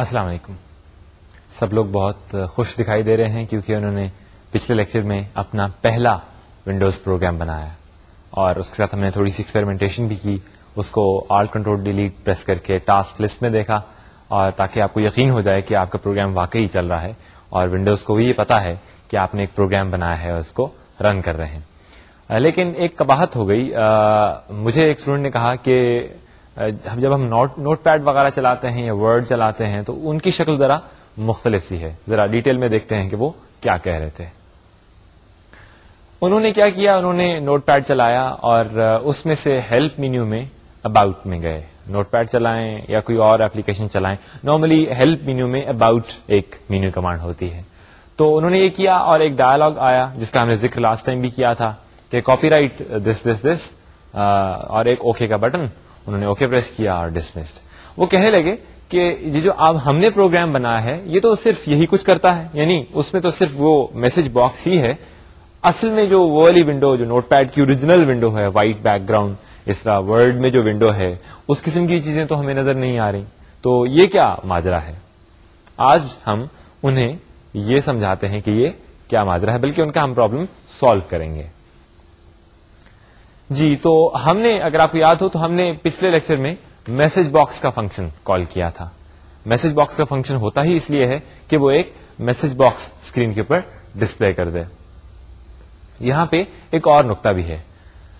السلام علیکم۔ سب لوگ بہت خوش دکھائی دے رہے ہیں کیونکہ انہوں نے پچھلے لیکچر میں اپنا پہلا ونڈوز پروگرام بنایا اور اس کے ساتھ ہم نے تھوڑی سی ایکسپیریمنٹیشن بھی کی، اس کو آل کنٹرول ڈیلیٹ پریس کر کے ٹاسک لسٹ میں دیکھا اور تاکہ آپ کو یقین ہو جائے کہ آپ کا پروگرام واقعی چل رہا ہے اور ونڈوز کو بھی یہ پتا ہے کہ آپ نے ایک پروگرام بنایا ہے اور اس کو رن کر رہے ہیں۔ لیکن ایک کباہت ہو گئی۔ مجھے ایک اسٹوڈنٹ نے کہا کہ جب ہم نوٹ نوٹ پیڈ وغیرہ چلاتے ہیں یا ورڈ چلاتے ہیں تو ان کی شکل ذرا مختلف سی ہے۔ ذرا ڈیٹیل میں دیکھتے ہیں کہ وہ کیا کہہ رہے تھے۔ انہوں نے کیا کیا؟ انہوں نے نوٹ پیڈ چلایا اور اس میں سے ہیلپ مینیو میں اباؤٹ میں گئے۔ نوٹ پیڈ چلائیں یا کوئی اور اپلیکیشن چلائیں۔ نارملی ہیلپ مینیو میں اباؤٹ ایک مینیو کمانڈ ہوتی ہے۔ تو انہوں نے یہ کیا اور ایک ڈائلگ آیا جس کا ہم نے ذکر لاسٹ ٹائم بھی کیا تھا کہ کاپی رائٹ دس دس دس اور ایک اوکے کا بٹن انہوں نے اوکے پریس کیا اور ڈسمسڈ وہ کہنے لگے کہ یہ جو اب ہم نے پروگرام بنایا ہے، یہ تو صرف یہی کچھ کرتا ہے یعنی اس میں تو صرف وہ میسج باکس ہی ہے۔ اصل میں جو وہ والی ونڈو جو نوٹ پیڈ کی اوریجنل ونڈو ہے وائٹ بیک گراؤنڈ اس طرح ورڈ میں جو ونڈو ہے، اس قسم کی چیزیں تو ہمیں نظر نہیں آ رہی۔ تو یہ کیا ماجرا ہے؟ آج ہم انہیں یہ سمجھاتے ہیں کہ یہ کیا ماجرا ہے، بلکہ ان کا ہم پرابلم سالو کریں گے۔ جی تو ہم نے، اگر آپ کو یاد ہو، تو ہم نے پچھلے لیکچر میں میسج باکس کا فنکشن کال کیا تھا۔ میسج باکس کا فنکشن ہوتا ہی اس لیے ہے کہ وہ ایک میسج باکس اسکرین کے اوپر ڈسپلے کر دے۔ یہاں پہ ایک اور نقطہ بھی ہے۔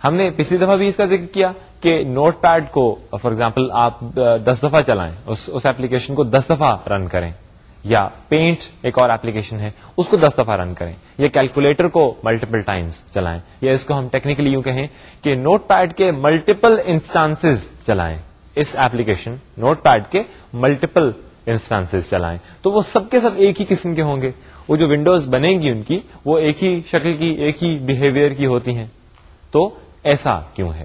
ہم نے پچھلی دفعہ بھی اس کا ذکر کیا کہ نوٹ پیڈ کو، فار ایگزامپل، آپ دس دفعہ چلائیں، اس ایپلیکیشن کو دس دفعہ رن کریں۔ یا پینٹ ایک اور ایپلیکیشن ہے، اس کو دس دفعہ رن کریں۔ یا کیلکولیٹر کو ملٹیپل ٹائمز چلائیں۔ یا اس کو ہم ٹیکنیکلی یوں کہیں کہ نوٹ پیڈ کے ملٹیپل انسٹانس چلائیں۔ اس ایپلیکیشن نوٹ پیڈ کے ملٹیپل انسٹانس چلائیں۔ تو وہ سب کے سب ایک ہی قسم کے ہوں گے۔ وہ جو ونڈوز بنے گی ان کی، وہ ایک ہی شکل کی، ایک ہی بہیویئر کی ہوتی ہیں۔ تو ایسا کیوں ہے؟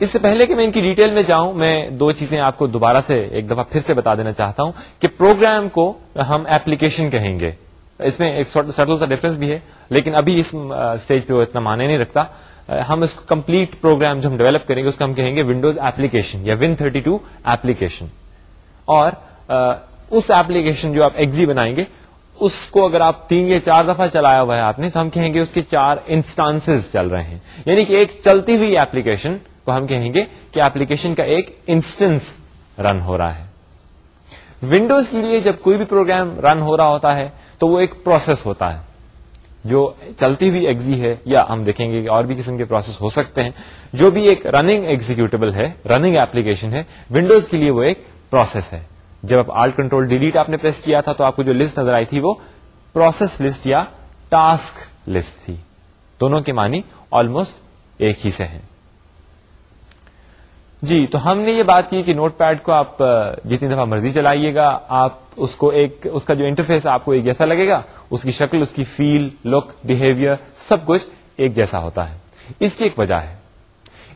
اس سے پہلے کہ میں ان کی ڈیٹیل میں جاؤں، میں دو چیزیں آپ کو دوبارہ سے ایک دفعہ پھر سے بتا دینا چاہتا ہوں کہ پروگرام کو ہم ایپلیکیشن کہیں گے۔ اس میں ایک سٹل سا ڈفرنس بھی ہے، لیکن ابھی اس اسٹیج پہ وہ اتنا مانے نہیں رکھتا۔ ہم اس کو کمپلیٹ پروگرام جو ہم ڈیولپ کریں گے، اس کو ہم کہیں گے ونڈوز ایپلیکیشن یا ون تھرٹی ٹو ایپلیکیشن اور اس ایپلیکیشن جو آپ ایگزی بنائیں گے، اس کو اگر آپ تین یا چار دفعہ چلایا ہوا ہے آپ نے، تو ہم کہیں گے اس کے چار انسٹانس چل رہے ہیں۔ یعنی کہ ایک چلتی ہوئی ایپلیکیشن کو ہم کہیں گے کہ ایپلیکیشن کا ایک انسٹنس رن ہو رہا ہے۔ ونڈوز کے لیے جب کوئی بھی پروگرام رن ہو رہا ہوتا ہے تو وہ ایک پروسیس ہوتا ہے۔ جو چلتی ہوئی ایگزی ہے یا ہم دیکھیں گے کہ اور بھی قسم کے پروسیس ہو سکتے ہیں۔ جو بھی ایک رننگ ایگزیکٹبل ہے، رننگ ایپلیکیشن ہے، ونڈوز کے لیے وہ ایک پروسیس ہے۔ جب آپ آل کنٹرول ڈیلیٹ آپ نے پریس کیا تھا تو آپ کو جو لسٹ نظر آئی تھی وہ پروسیس لسٹ یا ٹاسک لسٹ تھی۔ دونوں کے معنی آلموسٹ ایک ہی سے ہیں۔ جی تو ہم نے یہ بات کی کہ نوٹ پیڈ کو آپ جتنی دفعہ مرضی چلائیے گا، آپ اس کو ایک، اس کا جو انٹرفیس آپ کو ایک جیسا لگے گا، اس کی شکل، اس کی فیل، لک بہیویئر سب کچھ ایک جیسا ہوتا ہے۔ اس کی ایک وجہ ہے۔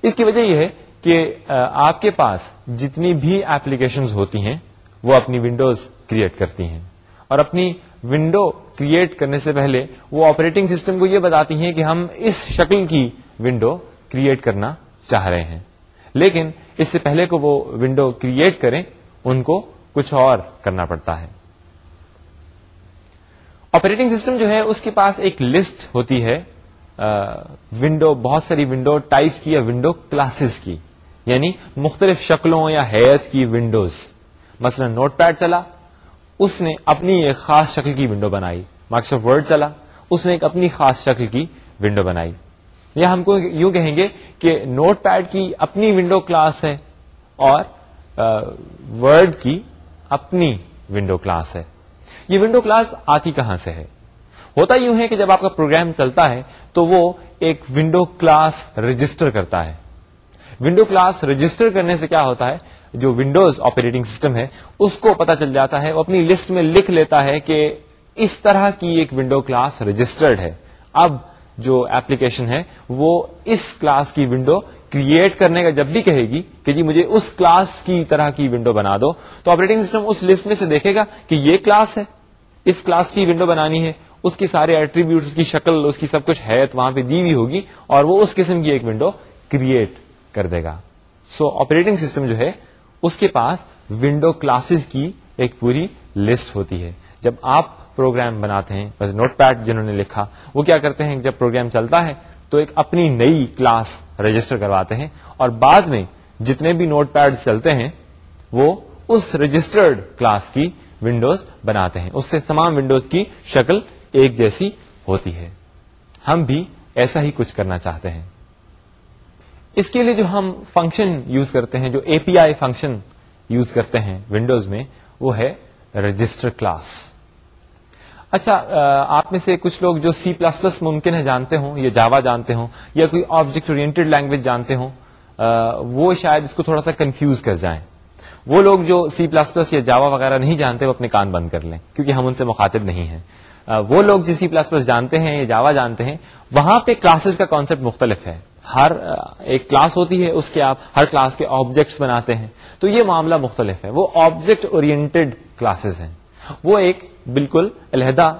اس کی وجہ یہ ہے کہ آپ کے پاس جتنی بھی ایپلیکیشن ہوتی ہیں، وہ اپنی ونڈوز کریٹ کرتی ہیں۔ اور اپنی ونڈو کریٹ کرنے سے پہلے وہ آپریٹنگ سسٹم کو یہ بتاتی ہیں کہ ہم اس شکل کی ونڈو کریٹ کرنا چاہ رہے ہیں۔ لیکن اس سے پہلے کو وہ ونڈو کریٹ کریں، ان کو کچھ اور کرنا پڑتا ہے۔ آپریٹنگ سسٹم جو ہے، اس کے پاس ایک لسٹ ہوتی ہے ونڈو بہت ساری ونڈو ٹائپس کی یا ونڈو کلاسز کی۔ یعنی مختلف شکلوں یا حیت کی ونڈوز مثلا نوٹ پیڈ چلا، اس نے اپنی ایک خاص شکل کی ونڈو بنائی۔ مائکروسافٹ ورڈ چلا، اس نے ایک اپنی خاص شکل کی ونڈو بنائی۔ یا ہم کو یوں کہیں گے کہ نوٹ پیڈ کی اپنی ونڈو کلاس ہے اور ورڈ کی اپنی ونڈو کلاس ہے۔ یہ ونڈو کلاس آتی کہاں سے ہے؟ ہوتا یوں ہے کہ جب آپ کا پروگرام چلتا ہے تو وہ ایک ونڈو کلاس رجسٹر کرتا ہے۔ ونڈو کلاس رجسٹر کرنے سے کیا ہوتا ہے؟ جو ونڈوز آپریٹنگ سسٹم ہے، اس کو پتا چل جاتا ہے، وہ اپنی لسٹ میں لکھ لیتا ہے کہ اس طرح کی ایک ونڈو کلاس رجسٹرڈ ہے۔ اب جو ایپلیکیشن ہے، وہ اس کلاس کی ونڈو کریٹ کرنے کا جب بھی کہے گی کہ جی مجھے اس کلاس کی طرح کی ونڈو بنا دو، تو آپریٹنگ سسٹم اس لسٹ میں سے دیکھے گا کہ یہ کلاس ہے، اس کلاس کی ونڈو بنانی ہے، اس کی سارے ایٹریبیوٹ اس کی شکل، اس کی سب کچھ ہے وہاں پہ دی ہوئی ہوگی اور وہ اس قسم کی ایک ونڈو کریٹ کر دے گا۔ سو آپریٹنگ سسٹم جو ہے، اس کے پاس ونڈو کلاسز کی ایک پوری لسٹ ہوتی ہے۔ جب آپ پروگرام بناتے ہیں، بس نوٹ پیڈ جنہوں نے لکھا، وہ کیا کرتے ہیں، جب پروگرام چلتا ہے تو ایک اپنی نئی کلاس رجسٹر کرواتے ہیں اور بعد میں جتنے بھی نوٹ پیڈ چلتے ہیں، وہ اس رجسٹرڈ کلاس کی ونڈوز بناتے ہیں۔ اس سے تمام ونڈوز کی شکل ایک جیسی ہوتی ہے۔ ہم بھی ایسا ہی کچھ کرنا چاہتے ہیں۔ اس کے لیے جو ہم فنکشن یوز کرتے ہیں، جو اے پی آئی فنکشن یوز کرتے ہیں ونڈوز میں، وہ ہے رجسٹر کلاس۔ اچھا آپ میں سے کچھ لوگ جو سی پلس پلس ممکن ہے جانتے ہوں، یا جاوا جانتے ہوں، یا کوئی آبجیکٹ اورینٹیڈ لینگویج جانتے ہوں وہ شاید اس کو تھوڑا سا کنفیوز کر جائیں۔ وہ لوگ جو سی پلس پلس یا جاوا وغیرہ نہیں جانتے، وہ اپنے کان بند کر لیں، کیونکہ ہم ان سے مخاطب نہیں ہیں۔ وہ لوگ جو سی پلس پلس جانتے ہیں یا جاوا جانتے ہیں، وہاں پہ کلاسز کا کانسیپٹ مختلف ہے۔ ہر ایک کلاس ہوتی ہے، اس کے آپ ہر کلاس کے آبجیکٹس بناتے ہیں۔ تو یہ معاملہ مختلف ہے۔ وہ آبجیکٹ اورینٹیڈ کلاسز ہیں۔ وہ ایک بالکل علیحدہ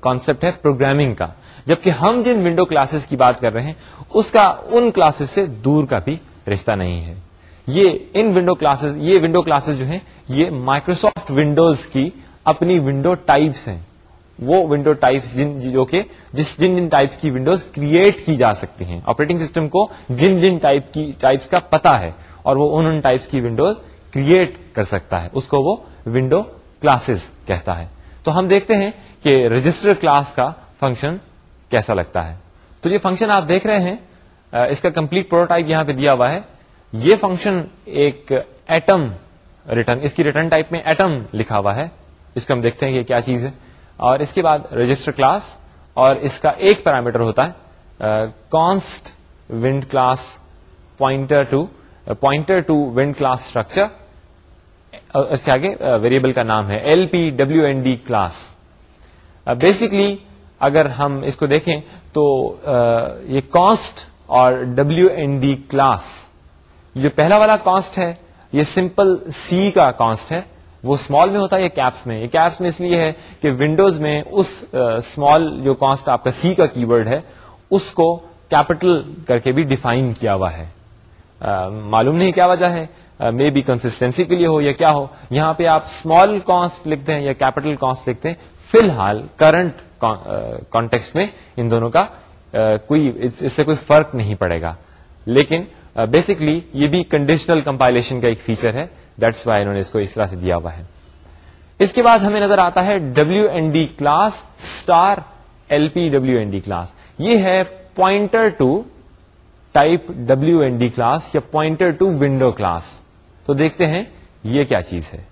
کانسیپٹ ہے پروگرامنگ کا۔ جبکہ ہم جن ونڈو کلاسز کی بات کر رہے ہیں، اس کا ان کلاسز سے دور کا بھی رشتہ نہیں ہے۔ یہ ان ونڈو کلاسز یہ ونڈو کلاسز جو ہیں، یہ مائکروسافٹ ونڈوز کی اپنی ونڈو ٹائپس ہیں۔ وہ ونڈو ٹائپس جن، جو کہ جس جن جن ٹائپس کی ونڈوز کریٹ کی جا سکتی ہیں۔ آپریٹنگ سسٹم کو جن جن ٹائپ کی ٹائپس کا پتا ہے، اور وہ ان ان ٹائپس کی ونڈوز کریٹ کر سکتا ہے۔ اس کو وہ ونڈو کلاسز کہتا ہے۔ تو ہم دیکھتے ہیں کہ رجسٹر کلاس کا فنکشن کیسا لگتا ہے۔ تو یہ فنکشن آپ دیکھ رہے ہیں، اس کا کمپلیٹ پروٹوٹائپ یہاں پہ دیا ہوا ہے۔ یہ فنکشن ایک ایٹم ریٹرن اس کی ریٹرن ٹائپ میں ایٹم لکھا ہوا ہے۔ اس کو ہم دیکھتے ہیں کہ کیا چیز ہے۔ اور اس کے بعد رجسٹر کلاس اور اس کا ایک پیرامیٹر ہوتا ہے const wnd class pointer to pointer to wnd class structure اس کے آگے ویریبل کا نام ہے L P W N D class basically اگر ہم اس کو دیکھیں تو یہ کاسٹ اور ڈبلو این ڈی کلاس جو پہلا والا کاسٹ ہے، یہ سمپل سی کا کاسٹ ہے. وہ اسمال میں ہوتا ہے یا کیپس میں. یہ کیپس میں اس لیے ہے کہ ونڈوز میں اس اسمال جو کاسٹ آپ کا سی کا کی ورڈ ہے، اس کو کیپٹل کر کے بھی ڈیفائن کیا ہوا ہے۔ معلوم نہیں کیا وجہ ہے۔ مے بی کنسٹینسی کے لیے ہو یا کیا ہو، یہاں پہ آپ اسمال کاسٹ لکھتے ہیں یا کیپٹل کاسٹ لکھتے ہیں. فی الحال کرنٹ کانٹیکس uh, میں ان دونوں کا uh, کوئی، اس سے کوئی فرق نہیں پڑے گا. لیکن uh, بیسکلی یہ بھی کنڈیشنل کمپائلشن کا ایک فیچر ہے. دیٹس وائی انہوں نے اس کو اس طرح سے دیا ہوا ہے. اس کے بعد ہمیں نظر آتا ہے W N D class star L P W N D class یہ ہے pointer to type W N D class یا پوائنٹر ٹو ونڈو کلاس تو دیکھتے ہیں یہ کیا چیز ہے۔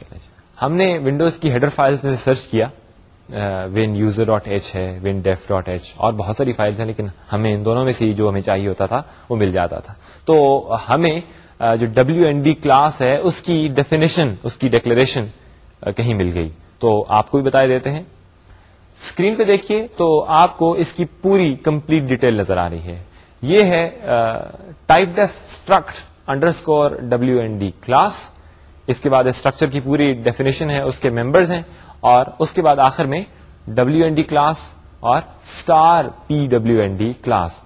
جی۔ ہم نے ونڈوز کی ہیڈر فائلز میں سے سرچ کیا۔ ون یوزر ڈاٹ ایچ ہے ون ڈیف ڈاٹ ایچ اور بہت ساری فائلز ہیں، لیکن ہمیں ان دونوں میں سے جو ہمیں چاہیے ہوتا تھا، وہ مل جاتا تھا۔ تو ہمیں جو ڈبلو این ڈی کلاس ہے، اس کی ڈیفینیشن اس کی ڈیکلریشن کہیں مل گئی۔ تو آپ کو بھی بتا دیتے ہیں۔ اسکرین پہ دیکھیے تو آپ کو اس کی پوری کمپلیٹ ڈیٹیل نظر آ رہی ہے۔ یہ ہے typedef struct underscore W N D class اس کے بعد اسٹرکچر کی پوری ڈیفینیشن ہے، اس کے ممبرز ہیں، اور اس کے بعد آخر میں ڈبلو این ڈی کلاس اور star P W N D class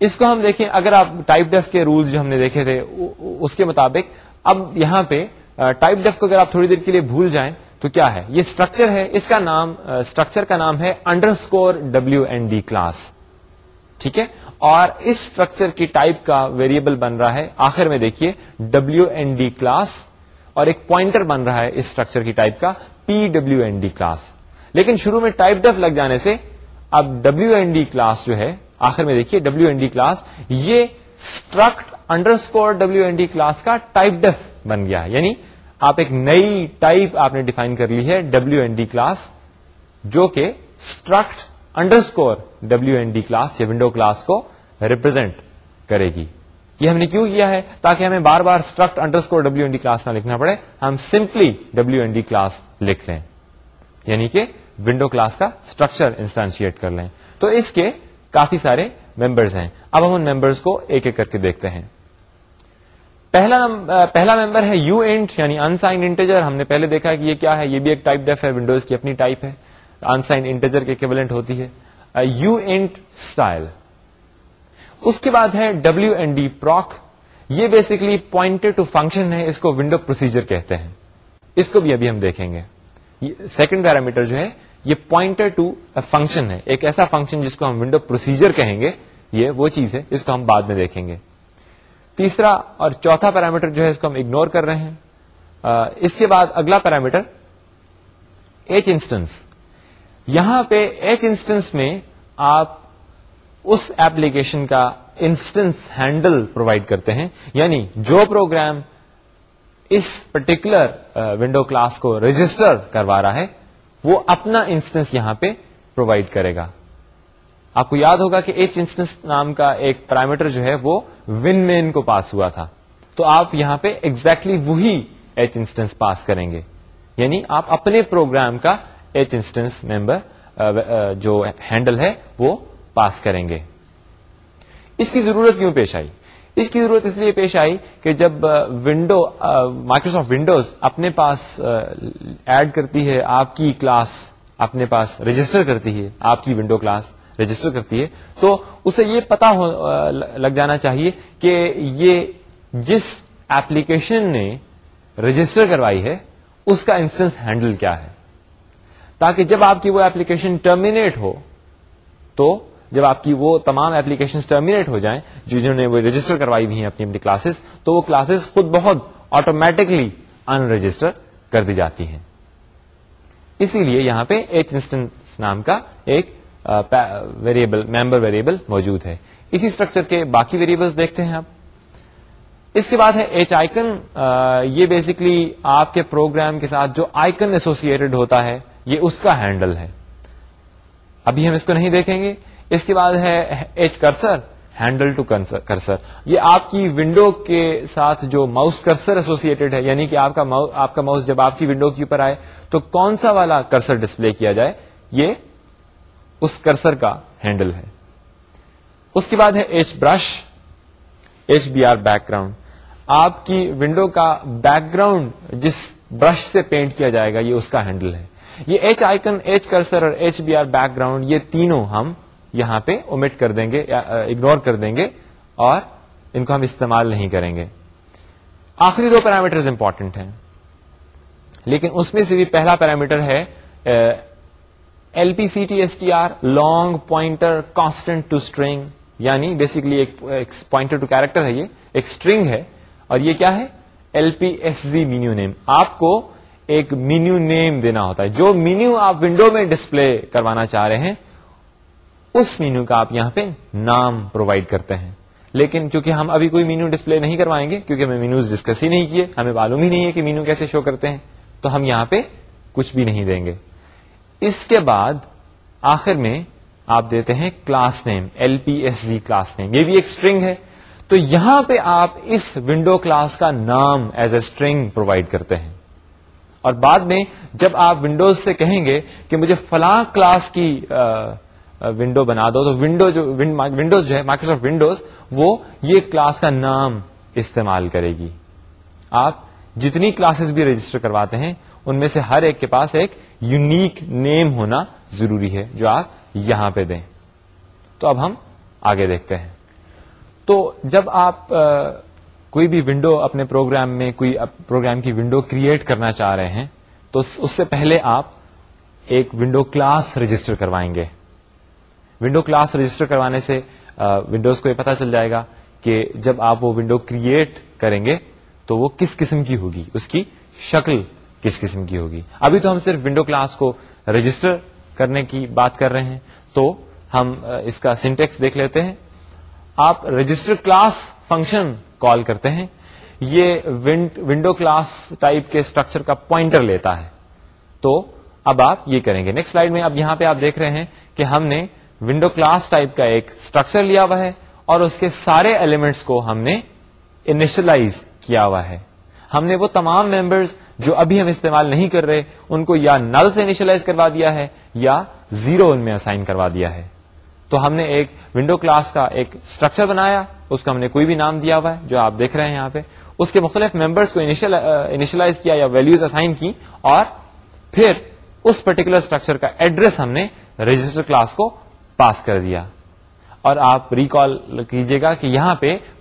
اس کو ہم دیکھیں، اگر آپ ٹائپ ڈیف کے رولز جو ہم نے دیکھے تھے اس کے مطابق، اب یہاں پہ ٹائپ ڈیف کو اگر آپ تھوڑی دیر کے لیے بھول جائیں، تو کیا ہے؟ یہ اسٹرکچر ہے، اس کا نام اسٹرکچر کا نام ہے underscore W N D class ٹھیک ہے؟ اور اس اسٹرکچر کی ٹائپ کا ویریبل بن رہا ہے۔ آخر میں دیکھیے ڈبلو این ڈی کلاس اور ایک پوائنٹر بن رہا ہے اس اسٹرکچر کی ٹائپ کا P W N D class لیکن شروع میں ٹائپ ڈیف لگ جانے سے اب ڈبلو این ڈی کلاس جو ہے، آخر میں دیکھیے ڈبلو این ڈی کلاس یہ struct underscore W N D class کا ٹائپ ڈیف بن گیا۔ ہے یعنی آپ ایک نئی ٹائپ آپ نے ڈیفائن کر لی ہے ڈبلو این ڈی کلاس جو کہ struct underscore W N D class یا ونڈو کلاس کو ریپرزینٹ کرے گی۔ یہ ہم نے کیوں کیا ہے؟ تاکہ ہمیں بار بار struct underscore W N D class نہ لکھنا پڑے، ہم simply W N D class لکھ لیں۔ یعنی کہ ونڈو کلاس کا اسٹرکچر انسٹانشیٹ کر لیں۔ تو اس کے کافی سارے ممبرز ہیں۔ اب ہم ان ممبرز کو ایک ایک کر کے دیکھتے ہیں۔ پہلا پہلا ممبر ہے یو انٹ یعنی انسائن انٹیجر ہم نے پہلے دیکھا کہ یہ کیا ہے؟ یہ بھی ایک ٹائپ ڈیف ہے ونڈوز کی اپنی ٹائپ ہے۔ انسائن انٹیجر کے ایکویلنٹ ہوتی ہے۔ You int style. اس کے بعد ہے ڈبلو این ڈی پروک یہ بیسکلی پوائنٹڈ ٹو فنکشن ہے، اس کو ونڈو پروسیجر کہتے ہیں۔ اس کو بھی ابھی ہم دیکھیں گے۔ سیکنڈ پیرامیٹر جو ہے، یہ پوائنٹر ٹو فنکشن ہے۔ ایک ایسا فنکشن جس کو ہم ونڈو پروسیجر کہیں گے، یہ وہ چیز ہے جس کو ہم بعد میں دیکھیں گے۔ تیسرا اور چوتھا پیرامیٹر جو ہے، اس کو ہم اگنور کر رہے ہیں۔ اس کے بعد اگلا پیرامیٹر ایچ انسٹنس یہاں پہ ایچ انسٹنس میں آپ اس ایپلیکیشن کا انسٹنس ہینڈل پرووائڈ کرتے ہیں۔ یعنی جو پروگرام اس پرٹیکولر ونڈو کلاس کو رجسٹر کروا رہا ہے، وہ اپنا انسٹنس یہاں پہ پرووائڈ کرے گا۔ آپ کو یاد ہوگا کہ ایچ انسٹنس نام کا ایک پیرامیٹر جو ہے وہ ون مین کو پاس ہوا تھا۔ تو آپ یہاں پہ ایگزیکٹلی exactly وہی ایچ انسٹنس پاس کریں گے۔ یعنی آپ اپنے پروگرام کا ایچ انسٹنس ممبر جو ہینڈل ہے وہ پاس کریں گے۔ اس کی ضرورت کیوں پیش آئی؟ اس کی ضرورت اس لیے پیش آئی کہ جب ونڈو مائکروسافٹ ونڈوز اپنے پاس ایڈ کرتی ہے، آپ کی کلاس اپنے پاس رجسٹر کرتی ہے، آپ کی ونڈو کلاس رجسٹر کرتی ہے، تو اسے یہ پتا لگ جانا چاہیے کہ یہ جس ایپلیکیشن نے رجسٹر کروائی ہے، اس کا انسٹنس ہینڈل کیا ہے۔ تاکہ جب آپ کی وہ ایپلیکیشن ٹرمینیٹ ہو، تو جب آپ کی وہ تمام ایپلیکیشن ٹرمینیٹ ہو جائیں، جو جنہوں نے وہ رجسٹر کروائی ہوئی ہیں اپنی اپنی کلاسز تو وہ کلاسز خود بہت آٹومیٹکلی ان رجسٹر کر دی جاتی ہیں۔ اسی لیے یہاں پہ ایچ انسٹنس نام کا ایک ویریبل ممبر ویریبل موجود ہے۔ اسی اسٹرکچر کے باقی ویریبلس دیکھتے ہیں آپ۔ اس کے بعد ہے ایچ آئکن یہ بیسکلی آپ کے پروگرام کے ساتھ جو آئکن ایسوسیٹڈ ہوتا ہے، یہ اس کا ہینڈل ہے۔ ابھی ہم اس کو نہیں دیکھیں گے۔ اس کے بعد ہے H cursor handle to cursor یہ آپ کی ونڈو کے ساتھ جو ماؤس کرسر ایسوسیٹڈ ہے یعنی کہ آپ کا آپ کا ماؤس جب آپ کی ونڈو کے اوپر آئے، تو کون سا والا کرسر ڈسپلے کیا جائے؟ یہ اس کرسر کا ہینڈل ہے. اس کے بعد ہے H brush H B R background آپ کی ونڈو کا بیک گراؤنڈ جس برش سے پینٹ کیا جائے گا، یہ اس کا ہینڈل ہے. یہ ایچ آئکن ایچ کرسر اور H B R background یہ تینوں ہم یہاں پہ اومٹ کر دیں گے یا اگنور کر دیں گے اور ان کو ہم استعمال نہیں کریں گے۔ آخری دو پیرامیٹر امپورٹنٹ ہیں۔ لیکن اس میں سے بھی پہلا پیرامیٹر ہے L P C T S T R long pointer constant to string یعنی بیسکلی ایک پوائنٹر ٹو کیریکٹر ہے یہ، ایک اسٹرنگ ہے۔ اور یہ کیا ہے؟ L P S Z menu name آپ کو ایک مینیو نیم دینا ہوتا ہے۔ جو مینیو آپ ونڈو میں ڈسپلے کروانا چاہ رہے ہیں اس مینو کا آپ یہاں پہ نام پرووائڈ کرتے ہیں۔ لیکن کیونکہ ہم ابھی کوئی مینو ڈسپلے نہیں کروائیں گے، کیونکہ ہمیں مینوز ڈسکس ہی نہیں کیے، ہمیں معلوم ہی نہیں ہے کہ مینو کیسے شو کرتے ہیں، تو ہم یہاں پہ کچھ بھی نہیں دیں گے۔ اس کے بعد آخر میں آپ دیتے ہیں class name L P S Z class name یہ بھی ایک اسٹرنگ ہے۔ تو یہاں پہ آپ اس ونڈو کلاس کا نام ایز اے اسٹرنگ پرووائڈ کرتے ہیں۔ اور بعد میں جب آپ ونڈوز سے کہیں گے کہ مجھے فلاں کلاس کی ونڈو بنا دو۔ تو ونڈو جو ونڈوز جو ہے مائکروسافٹ ونڈوز وہ یہ کلاس کا نام استعمال کرے گی۔ آپ جتنی کلاسز بھی رجسٹر کرواتے ہیں، ان میں سے ہر ایک کے پاس ایک یونیک نیم ہونا ضروری ہے، جو آپ یہاں پہ دیں۔ تو اب ہم آگے دیکھتے ہیں۔ تو جب آپ کوئی بھی ونڈو اپنے پروگرام میں، کوئی پروگرام کی ونڈو کریٹ کرنا چاہ رہے ہیں، تو اس سے پہلے آپ ایک ونڈو کلاس رجسٹر کروائیں گے۔ ونڈو کلاس رجسٹر کروانے سے ونڈوز کو یہ پتا چل جائے گا کہ جب آپ وہ ونڈو کریٹ کریں گے تو وہ کس قسم کی ہوگی؟ اس کی شکل کس قسم کی ہوگی؟ ابھی تو ہم صرف ونڈو کلاس کو رجسٹر کرنے کی بات کر رہے ہیں، تو ہم اس کا سنٹیکس دیکھ لیتے ہیں۔ آپ رجسٹر کلاس فنکشن کال کرتے ہیں، یہ ونڈو کلاس ٹائپ کے اسٹرکچر کا پوائنٹر لیتا ہے۔ تو اب آپ یہ کریں گے۔ نیکسٹ سلائڈ میں اب یہاں پہ آپ دیکھ رہے ہیں کہ ہم نے ونڈو کلاس ٹائپ کا ایک اسٹرکچر لیا ہوا ہے اور اس کے سارے ایلیمنٹس کو ہم نے انیشلائز کیا ہوا ہے۔ ہم نے وہ تمام ممبرس جو ابھی ہم استعمال نہیں کر رہے، ان کو یا نل سے انیشلائز کروا دیا ہے یا زیرو ان میں اسائن کروا دیا ہے۔ تو ہم نے ایک ونڈو کلاس کا ایک اسٹرکچر بنایا، اس کا ہم نے کوئی بھی نام دیا ہوا ہے، جو آپ دیکھ رہے ہیں یہاں پہ۔ اس کے مختلف ممبرس کو انیشلائز کیا یا ویلوز اسائن کی اور پھر اس پرٹیکولر اسٹرکچر کا ایڈریس ہم نے رجسٹر کلاس کو پاس کر دیا۔ اور آپ ریکال کیجیے گا کہ یہاں پہ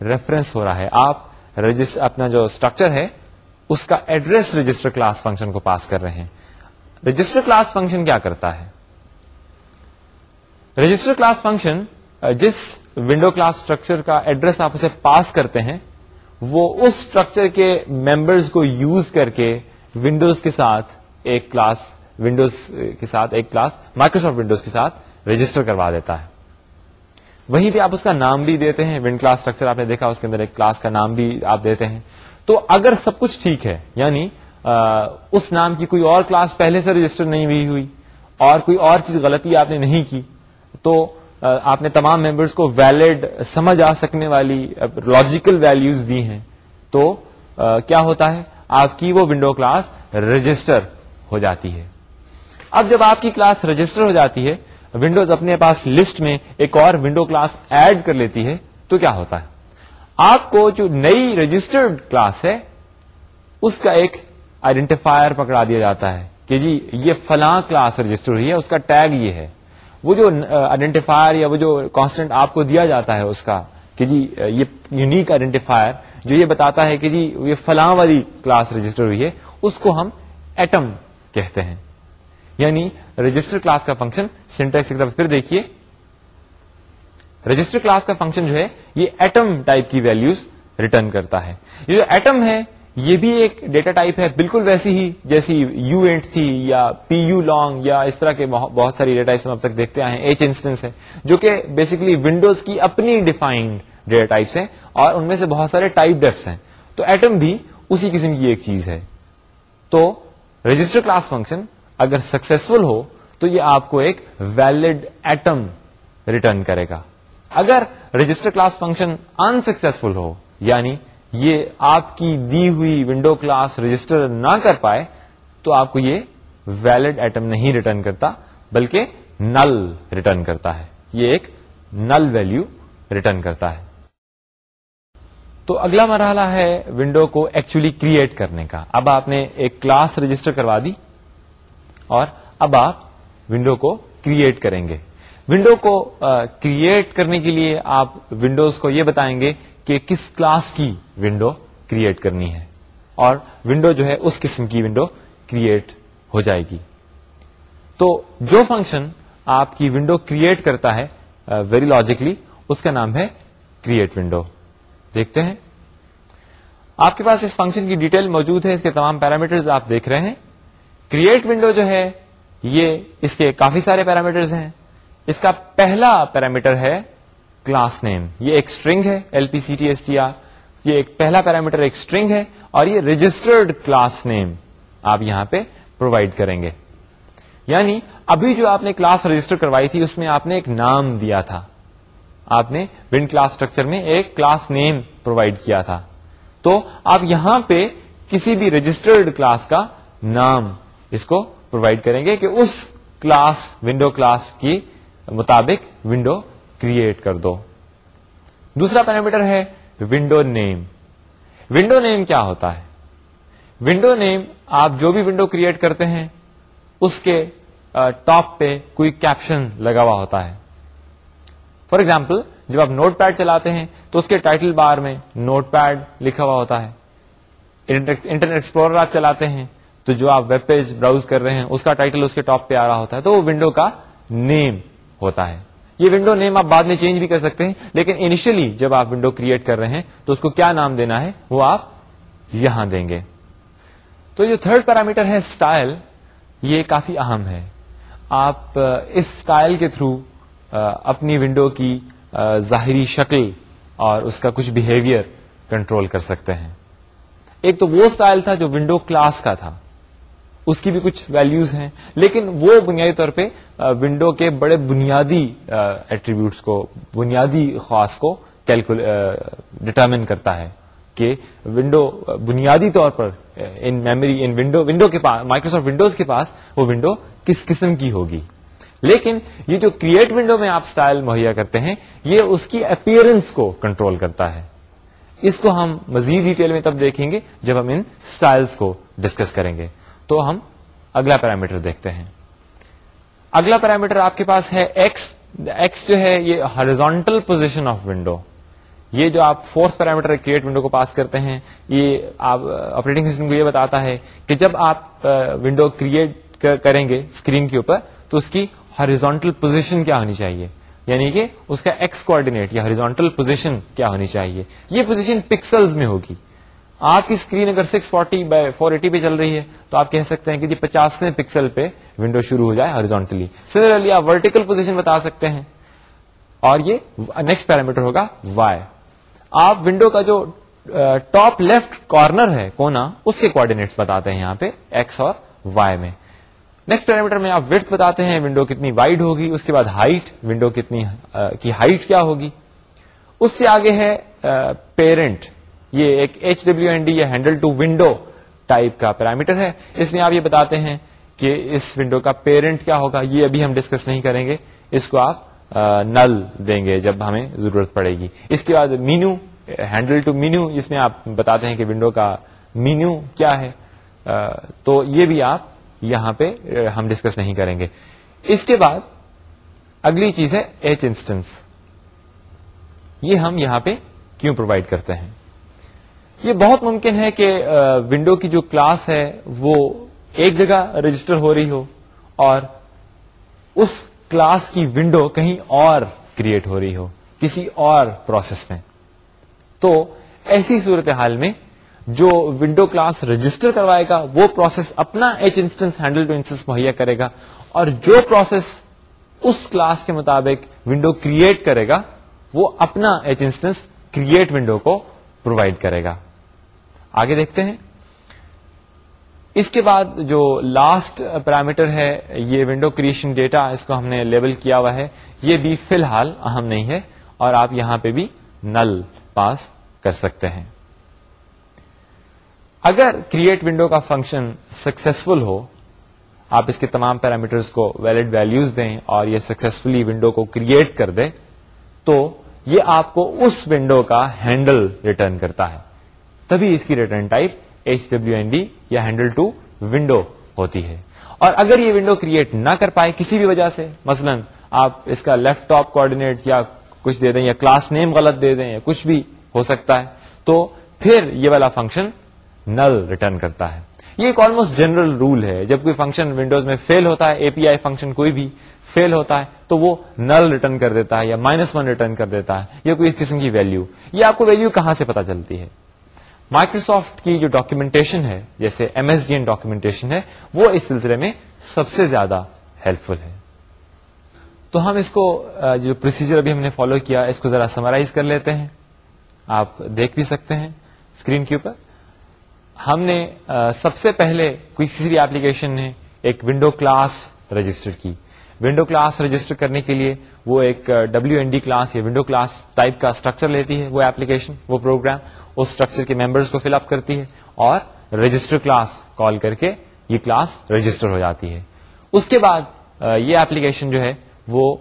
ریفرنس ہو رہا ہے۔ آپ اپنا جو اسٹرکچر ہے، اس کا ایڈریس رجسٹر کلاس فنکشن کو پاس کر رہے ہیں۔ رجسٹر کلاس فنکشن کیا کرتا ہے؟ رجسٹر کلاس فنکشن جس ونڈو کلاس اسٹرکچر کا ایڈریس آپ اسے پاس کرتے ہیں، وہ اس اسٹرکچر کے ممبرس کو یوز کر کے ونڈوز کے ساتھ ایک کلاس ونڈوز eh, کے ساتھ ایک کلاس مائکروسافٹ ونڈوز کے ساتھ رجسٹر کروا دیتا ہے۔ وہیں پہ آپ اس کا نام بھی دیتے ہیں۔ ونڈ کلاس اسٹرکچر آپ نے دیکھا، اس کے اندر ایک کلاس کا نام بھی آپ دیتے ہیں۔ تو اگر سب کچھ ٹھیک ہے یعنی اس نام کی کوئی اور کلاس پہلے سے رجسٹر نہیں ہوئی ہوئی اور کوئی اور چیز غلطی آپ نے نہیں کی، تو آپ نے تمام ممبرس کو ویلڈ سمجھ آ سکنے والی لاجیکل ویلوز دی ہیں۔ تو کیا ہوتا ہے؟ آپ کی وہ ونڈو کلاس رجسٹر ہو جاتی ہے۔ اب جب آپ کی کلاس رجسٹر ہو جاتی ہے، ونڈوز اپنے پاس لسٹ میں ایک اور ونڈو کلاس ایڈ کر لیتی ہے، تو کیا ہوتا ہے؟ آپ کو جو نئی رجسٹرڈ کلاس ہے، اس کا ایک آئیڈینٹیفائر پکڑا دیا جاتا ہے کہ جی یہ فلاں کلاس رجسٹر ہوئی ہے، اس کا ٹیگ یہ ہے۔ وہ جو آئیڈینٹیفائر یا وہ جو کانسٹنٹ آپ کو دیا جاتا ہے، اس کا کہ جی یہ یونیک آئیڈینٹیفائر جو یہ بتاتا ہے کہ جی یہ فلاں والی کلاس رجسٹر ہوئی ہے، اس کو ہم ایٹم کہتے ہیں۔ یعنی رجسٹر کلاس کا فنکشن سینٹیکس پھر دیکھیے۔ رجسٹر کلاس کا فنکشن جو ہے، یہ ایٹم ٹائپ کی ویلوز ریٹرن کرتا ہے۔ یہ جو ایٹم ہے، یہ بھی ایک ڈیٹا ٹائپ ہے، بالکل ویسی ہی جیسی یو اینٹ تھی یا پی یو لانگ یا اس طرح کے بہت ساری ڈیٹا ٹائپس ہم اب تک دیکھتے آئے ہیں۔ ایچ انسٹنس ہے جو کہ بیسکلی ونڈوز کی اپنی ڈیفائنڈ ڈیٹا ٹائپس ہیں اور ان میں سے بہت سارے ٹائپ ڈیفس ہیں۔ تو ایٹم بھی اسی قسم کی ایک چیز ہے۔ تو رجسٹر کلاس فنکشن اگر سکسیسفل ہو تو یہ آپ کو ایک ویلڈ ایٹم ریٹرن کرے گا۔ اگر رجسٹر کلاس فنکشن انسکسیسفل ہو یعنی یہ آپ کی دی ہوئی ونڈو کلاس رجسٹر نہ کر پائے، تو آپ کو یہ ویلڈ آئٹم نہیں ریٹرن کرتا، بلکہ نل ریٹرن کرتا ہے۔ یہ ایک نل ویلو ریٹرن کرتا ہے۔ تو اگلا مرحلہ ہے ونڈو کو ایکچولی کریٹ کرنے کا۔ اب آپ نے ایک کلاس رجسٹر کروا دی۔ اور اب آپ ونڈو کو کریٹ کریں گے۔ ونڈو کو کریٹ کرنے کے لیے آپ ونڈوز کو یہ بتائیں گے کہ کس کلاس کی ونڈو کریٹ کرنی ہے۔ اور ونڈو جو ہے اس قسم کی ونڈو کریٹ ہو جائے گی۔ تو جو فنکشن آپ کی ونڈو کریٹ کرتا ہے ویری لاجکلی اس کا نام ہے کریٹ ونڈو دیکھتے ہیں۔ آپ کے پاس اس فنکشن کی ڈیٹیل موجود ہے، اس کے تمام پیرامیٹرز آپ دیکھ رہے ہیں۔ کریٹ ونڈو جو ہے، یہ اس کے کافی سارے پیرامیٹرز ہیں۔ اس کا پہلا پیرامیٹر ہے کلاس نیم یہ ایک اسٹرنگ ہے L P C T S T R یہ ایک پہلا پیرامیٹر ایک اسٹرنگ ہے اور یہ رجسٹرڈ کلاس نیم آپ یہاں پہ پرووائڈ کریں گے۔ یعنی ابھی جو آپ نے کلاس رجسٹر کروائی تھی، اس میں آپ نے ایک نام دیا تھا۔ آپ نے ونڈ کلاس اسٹرکچر میں ایک کلاس نیم پرووائڈ کیا تھا۔ تو آپ یہاں پہ کسی بھی رجسٹرڈ کلاس کا نام اس کو پرووائڈ کریں گے کہ اس کلاس ونڈو کلاس کی مطابق ونڈو کریٹ کر دو۔ دوسرا پیرامیٹر ہے ونڈو نیم ونڈو نیم کیا ہوتا ہے؟ ونڈو نیم آپ جو بھی ونڈو کریٹ کرتے ہیں، اس کے ٹاپ پہ کوئی کیپشن لگا ہوا ہوتا ہے۔ فار ایگزامپل جب آپ نوٹ پیڈ چلاتے ہیں، تو اس کے ٹائٹل بار میں نوٹ پیڈ لکھا ہوا ہوتا ہے۔ انٹرنیٹ ایکسپلورر آپ چلاتے ہیں تو جو آپ ویب پیج براؤز کر رہے ہیں، اس کا ٹائٹل اس کے ٹاپ پہ آ رہا ہوتا ہے، تو وہ ونڈو کا نیم ہوتا ہے۔ یہ ونڈو نیم آپ بعد میں چینج بھی کر سکتے ہیں، لیکن انیشلی جب آپ ونڈو کریٹ کر رہے ہیں، تو اس کو کیا نام دینا ہے؟ وہ آپ یہاں دیں گے۔ تو جو تھرڈ پیرامیٹر ہے اسٹائل یہ کافی اہم ہے۔ آپ اس اسٹائل کے تھرو اپنی ونڈو کی ظاہری شکل اور اس کا کچھ بہیویئر کنٹرول کر سکتے ہیں۔ ایک تو وہ اسٹائل تھا جو ونڈو کلاس کا تھا۔ اس کی بھی کچھ ویلوز ہیں۔ لیکن وہ بنیادی طور پہ ونڈو کے بڑے بنیادی ایٹریبیوٹس کو، بنیادی خواص کو کیلکول ڈٹرمن کرتا ہے کہ ونڈو بنیادی طور پر in memory in window window کے پاس مائکروسافٹ ونڈوز کے پاس وہ ونڈو کس قسم کی ہوگی۔ لیکن یہ جو کریٹ ونڈو میں آپ سٹائل مہیا کرتے ہیں، یہ اس کی اپیئرنس کو کنٹرول کرتا ہے۔ اس کو ہم مزید ڈیٹیل میں تب دیکھیں گے جب ہم ان سٹائلز کو ڈسکس کریں گے۔ تو ہم اگلا پیرامیٹر دیکھتے ہیں۔ اگلا پیرامیٹر آپ کے پاس ہے ایکس ایکس جو ہے یہ ہارزونٹل پوزیشن آف ونڈو یہ جو آپ فورتھ پیرامیٹر کریٹ ونڈو کو پاس کرتے ہیں، یہ آپ uh, آپریٹنگ سسٹم کو یہ بتاتا ہے کہ جب آپ uh, ونڈو کریٹ کریں گے اسکرین کے اوپر، تو اس کی ہاریزونٹل پوزیشن کیا ہونی چاہیے؟ یعنی کہ اس کا ایکس کوآڈینیٹ یا ہاریزونٹل پوزیشن کیا ہونی چاہیے؟ یہ پوزیشن پکسلز میں ہوگی۔ آپ کی اسکرین اگر six forty by four eighty پہ چل رہی ہے، تو آپ کہہ سکتے ہیں کہ جی پچاسویں پکسل پہ ونڈو شروع ہو جائے ہارزونٹلی سملرلی آپ ورٹیکل پوزیشن بتا سکتے ہیں۔ اور یہ نیکسٹ پیرامیٹر ہوگا وائی آپ ونڈو کا جو ٹاپ لیفٹ کارنر ہے کونا، اس کے کوآڈینیٹس بتاتے ہیں یہاں پہ ایکس اور وائی میں۔ نیکسٹ پیرامیٹر میں آپ ویٹ بتاتے ہیں ونڈو کتنی وائڈ ہوگی، اس کے بعد ہائٹ ونڈو کتنی کی ہائٹ کیا ہوگی۔ اس سے آگے ہے پیرنٹ یہ ایک ایچ ڈبلو این ڈی یا ہینڈل ٹو ونڈو ٹائپ کا پیرامیٹر ہے۔ اس میں آپ یہ بتاتے ہیں کہ اس ونڈو کا پیرنٹ کیا ہوگا، یہ ابھی ہم ڈسکس نہیں کریں گے۔ اس کو آپ نل دیں گے جب ہمیں ضرورت پڑے گی۔ اس کے بعد مینو، ہینڈل ٹو مینو، اس میں آپ بتاتے ہیں کہ ونڈو کا مینو کیا ہے۔ تو یہ بھی آپ یہاں پہ ہم ڈسکس نہیں کریں گے۔ اس کے بعد اگلی چیز ہے ایچ انسٹنس یہ ہم یہاں پہ کیوں پرووائڈ کرتے ہیں؟ یہ بہت ممکن ہے کہ ونڈو کی جو کلاس ہے، وہ ایک جگہ رجسٹر ہو رہی ہو اور اس کلاس کی ونڈو کہیں اور کریٹ ہو رہی ہو، کسی اور پروسیس میں۔ تو ایسی صورتحال میں جو ونڈو کلاس رجسٹر کروائے گا، وہ پروسیس اپنا H instance handle to instance مہیا کرے گا اور جو پروسیس اس کلاس کے مطابق ونڈو کریٹ کرے گا، وہ اپنا ایچ انسٹنس کریٹ ونڈو کو پرووائڈ کرے گا۔ آگے دیکھتے ہیں۔ اس کے بعد جو لاسٹ پیرامیٹر ہے، یہ ونڈو کریشن ڈیٹا اس کو ہم نے لیبل کیا ہوا ہے۔ یہ بھی فی الحال اہم نہیں ہے اور آپ یہاں پہ بھی نل پاس کر سکتے ہیں۔ اگر کریٹ ونڈو کا فنکشن سکسیسفل ہو، آپ اس کے تمام پیرامیٹرز کو ویلڈ ویلوز دیں اور یہ سکسیسفلی ونڈو کو کریٹ کر دے، تو یہ آپ کو اس ونڈو کا ہینڈل ریٹرن کرتا ہے۔ تبھی اس کی return type H W N D یا ہینڈل ٹو ونڈو ہوتی ہے۔ اور اگر یہ ونڈو کریٹ نہ کر پائے کسی بھی وجہ سے، مثلا آپ اس کا لیفٹ ٹاپ کوآڈینیٹ یا کچھ دے دیں یا کلاس نیم غلط دے دیں یا کچھ بھی ہو سکتا ہے، تو پھر یہ والا فنکشن نل ریٹرن کرتا ہے۔ یہ ایک آلموسٹ جنرل رول ہے۔ جب کوئی فنکشن ونڈوز میں فیل ہوتا ہے اے پی آئی فنکشن کوئی بھی فیل ہوتا ہے، تو وہ نل ریٹرن کر دیتا ہے یا مائنس ون ریٹرن کر دیتا ہے یا کوئی اس قسم کی ویلو یہ آپ کو ویلو کہاں سے پتا چلتی ہے؟ مائکروسافٹ کی جو ڈاکیومنٹیشن ہے، جیسے M S D N documentation ہے، وہ اس سلسلے میں سب سے زیادہ ہیلپ فل ہے۔ تو ہم اس کو جو پروسیجر ابھی ہم نے فالو کیا، اس کو ذرا سمرائز کر لیتے ہیں۔ آپ دیکھ بھی سکتے ہیں اسکرین کے اوپر۔ ہم نے سب سے پہلے کسی بھی ایپلیکیشن نے ایک ونڈو کلاس رجسٹر کی۔ ونڈو کلاس رجسٹر کرنے کے لیے وہ ایک ڈبلو این ڈی کلاس یا ونڈو کلاس ٹائپ کا اسٹرکچر لیتی ہے وہ ایپلیکیشن وہ پروگرام اس اسٹرکچر کے ممبرس کو فل اپ کرتی ہے اور رجسٹر کلاس کال کر کے یہ کلاس رجسٹر ہو جاتی ہے۔ اس کے بعد یہ ایپلیکیشن جو ہے وہ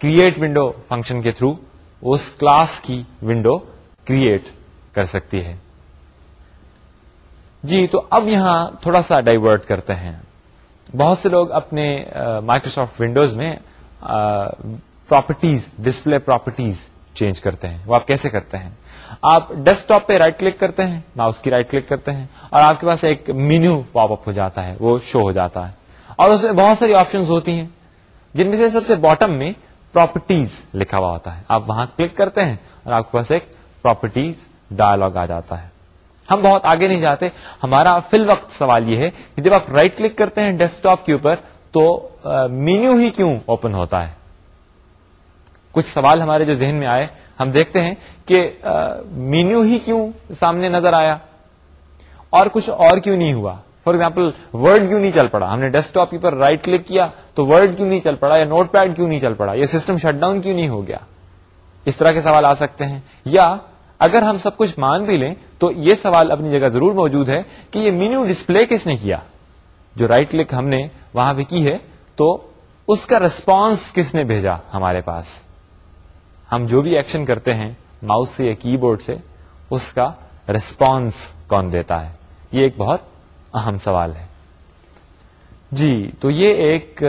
کریٹ ونڈو فنکشن کے تھرو اس کلاس کی ونڈو کریٹ کر سکتی ہے۔ جی تو اب یہاں تھوڑا سا ڈائیورٹ کرتے ہیں۔ بہت سے لوگ اپنے مائکروسافٹ ونڈوز میں پراپرٹیز ڈسپلے پراپرٹیز چینج کرتے ہیں۔ وہ آپ کیسے کرتے ہیں؟ آپ ڈیسک ٹاپ پہ رائٹ کلک کرتے ہیں ماؤس کی رائٹ کلک کرتے ہیں، اور آپ کے پاس ایک مینیو پاپ اپ ہو جاتا ہے، وہ شو ہو جاتا ہے۔ اور اس میں بہت ساری آپشن ہوتی ہیں، جن میں سے سب سے باٹم میں پراپرٹیز لکھا ہوا ہوتا ہے۔ آپ وہاں کلک کرتے ہیں اور آپ کے پاس ایک پراپرٹیز ڈائلگ آ جاتا ہے۔ ہم بہت آگے نہیں جاتے۔ ہمارا فی الوقت سوال یہ ہے کہ جب آپ رائٹ کلک کرتے ہیں ڈیسک ٹاپ کے اوپر تو مینیو ہی کیوں اوپن ہوتا ہے؟ کچھ سوال ہمارے جو ذہن میں آئے ہم دیکھتے ہیں کہ مینیو ہی کیوں سامنے نظر آیا؟ اور کچھ اور کیوں نہیں ہوا؟ فار ایگزامپل ورڈ کیوں نہیں چل پڑا؟ ہم نے ڈیسک ٹاپ پر رائٹ کلک کیا تو ورڈ کیوں نہیں چل پڑا؟ یا نوٹ پیڈ کیوں نہیں چل پڑا؟ یا سسٹم شٹ ڈاؤن کیوں نہیں ہو گیا؟ اس طرح کے سوال آ سکتے ہیں۔ یا اگر ہم سب کچھ مان بھی لیں تو یہ سوال اپنی جگہ ضرور موجود ہے کہ یہ مینیو ڈسپلے کس نے کیا؟ جو رائٹ کلک ہم نے وہاں پہ کی ہے تو اس کا ریسپانس کس نے بھیجا ہمارے پاس؟ ہم جو بھی ایکشن کرتے ہیں، ماؤس سے یا کی بورڈ سے، اس کا ریسپانس کون دیتا ہے؟ یہ ایک بہت اہم سوال ہے۔ جی تو یہ ایک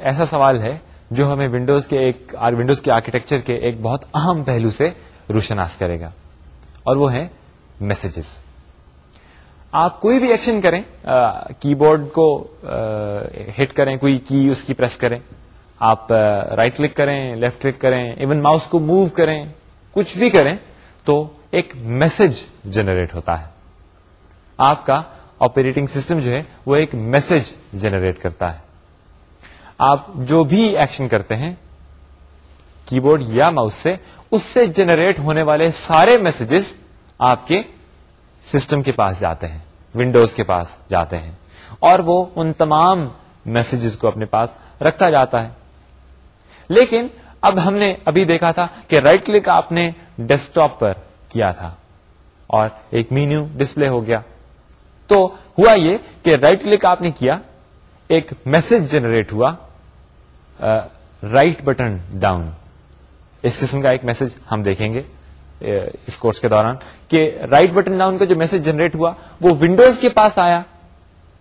ایسا سوال ہے جو ہمیں ونڈوز کے ایک ونڈوز کے آرکیٹیکچر کے ایک بہت اہم پہلو سے روشناس کرے گا۔ اور وہ ہے میسجز آپ کوئی بھی ایکشن کریں کی بورڈ کو ہٹ کریں، کوئی کی اس کی پریس کریں۔ آپ رائٹ کلک کریں لیفٹ کلک کریں ایون ماؤس کو موو کریں، کچھ بھی کریں، تو ایک میسج جنریٹ ہوتا ہے۔ آپ کا آپریٹنگ سسٹم جو ہے، وہ ایک میسج جنریٹ کرتا ہے۔ آپ جو بھی ایکشن کرتے ہیں کی بورڈ یا ماؤس سے اس سے جنریٹ ہونے والے سارے میسجز آپ کے سسٹم کے پاس جاتے ہیں ونڈوز کے پاس جاتے ہیں اور وہ ان تمام میسجز کو اپنے پاس رکھا جاتا ہے لیکن اب ہم نے ابھی دیکھا تھا کہ رائٹ کلک آپ نے ڈیسک ٹاپ پر کیا تھا اور ایک مینیو ڈسپلے ہو گیا۔ تو ہوا یہ کہ رائٹ کلک آپ نے کیا، ایک میسج جنریٹ ہوا رائٹ بٹن ڈاؤن اس قسم کا ایک میسج ہم دیکھیں گے اس کورس کے دوران کہ رائٹ بٹن ڈاؤن کا جو میسج جنریٹ ہوا، وہ ونڈوز کے پاس آیا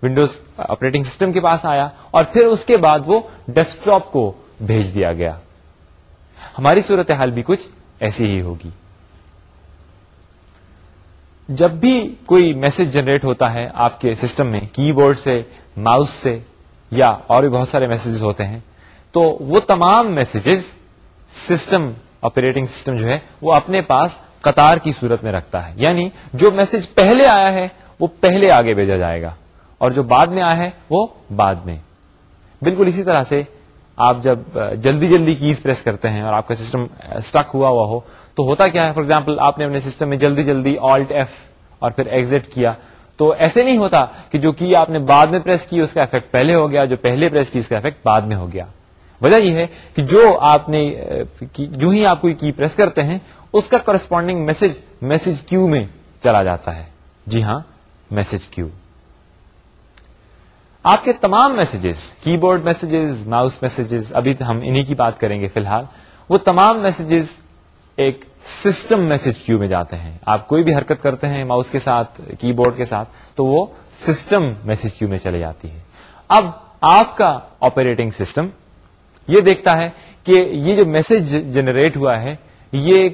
ونڈوز آپریٹنگ سسٹم کے پاس آیا اور پھر اس کے بعد وہ ڈیسک ٹاپ کو بھیج دیا گیا۔ ہماری صورت حال بھی کچھ ایسی ہی ہوگی۔ جب بھی کوئی میسج جنریٹ ہوتا ہے آپ کے سسٹم میں، کی بورڈ سے، ماؤس سے یا اور بھی بہت سارے میسجز ہوتے ہیں، تو وہ تمام میسجز سسٹم، آپریٹنگ سسٹم جو ہے، وہ اپنے پاس قطار کی صورت میں رکھتا ہے۔ یعنی جو میسج پہلے آیا ہے، وہ پہلے آگے بھیجا جائے گا۔ اور جو بعد میں آیا ہے، وہ بعد میں۔ بالکل اسی طرح سے آپ جب جلدی جلدی کیز پریس کرتے ہیں اور آپ کا سسٹم اسٹک ہوا ہوا ہو، تو ہوتا کیا ہے؟ فار ایگزامپل آپ نے اپنے سسٹم میں جلدی جلدی آلٹ ایف اور پھر ایگزٹ کیا، تو ایسے نہیں ہوتا کہ جو کی آپ نے بعد میں پریس کی اس کا افیکٹ پہلے ہو گیا، جو پہلے پریس کی اس کا افیکٹ بعد میں ہو گیا۔ وجہ یہ ہے کہ جو آپ نے جو ہی آپ کوئی کی پریس کرتے ہیں، اس کا کرسپونڈنگ میسج میسج کیو میں چلا جاتا ہے۔ جی ہاں میسج کیو آپ کے تمام میسجز کی بورڈ میسجز ماؤس میسجز ابھی ہم انہی کی بات کریں گے فی الحال، وہ تمام میسجز ایک سسٹم میسج کیو میں جاتے ہیں۔ آپ کوئی بھی حرکت کرتے ہیں ماؤس کے ساتھ کی بورڈ کے ساتھ، تو وہ سسٹم میسج کیو میں چلے جاتی ہے۔ اب آپ کا آپریٹنگ سسٹم یہ دیکھتا ہے کہ یہ جو میسج جنریٹ ہوا ہے، یہ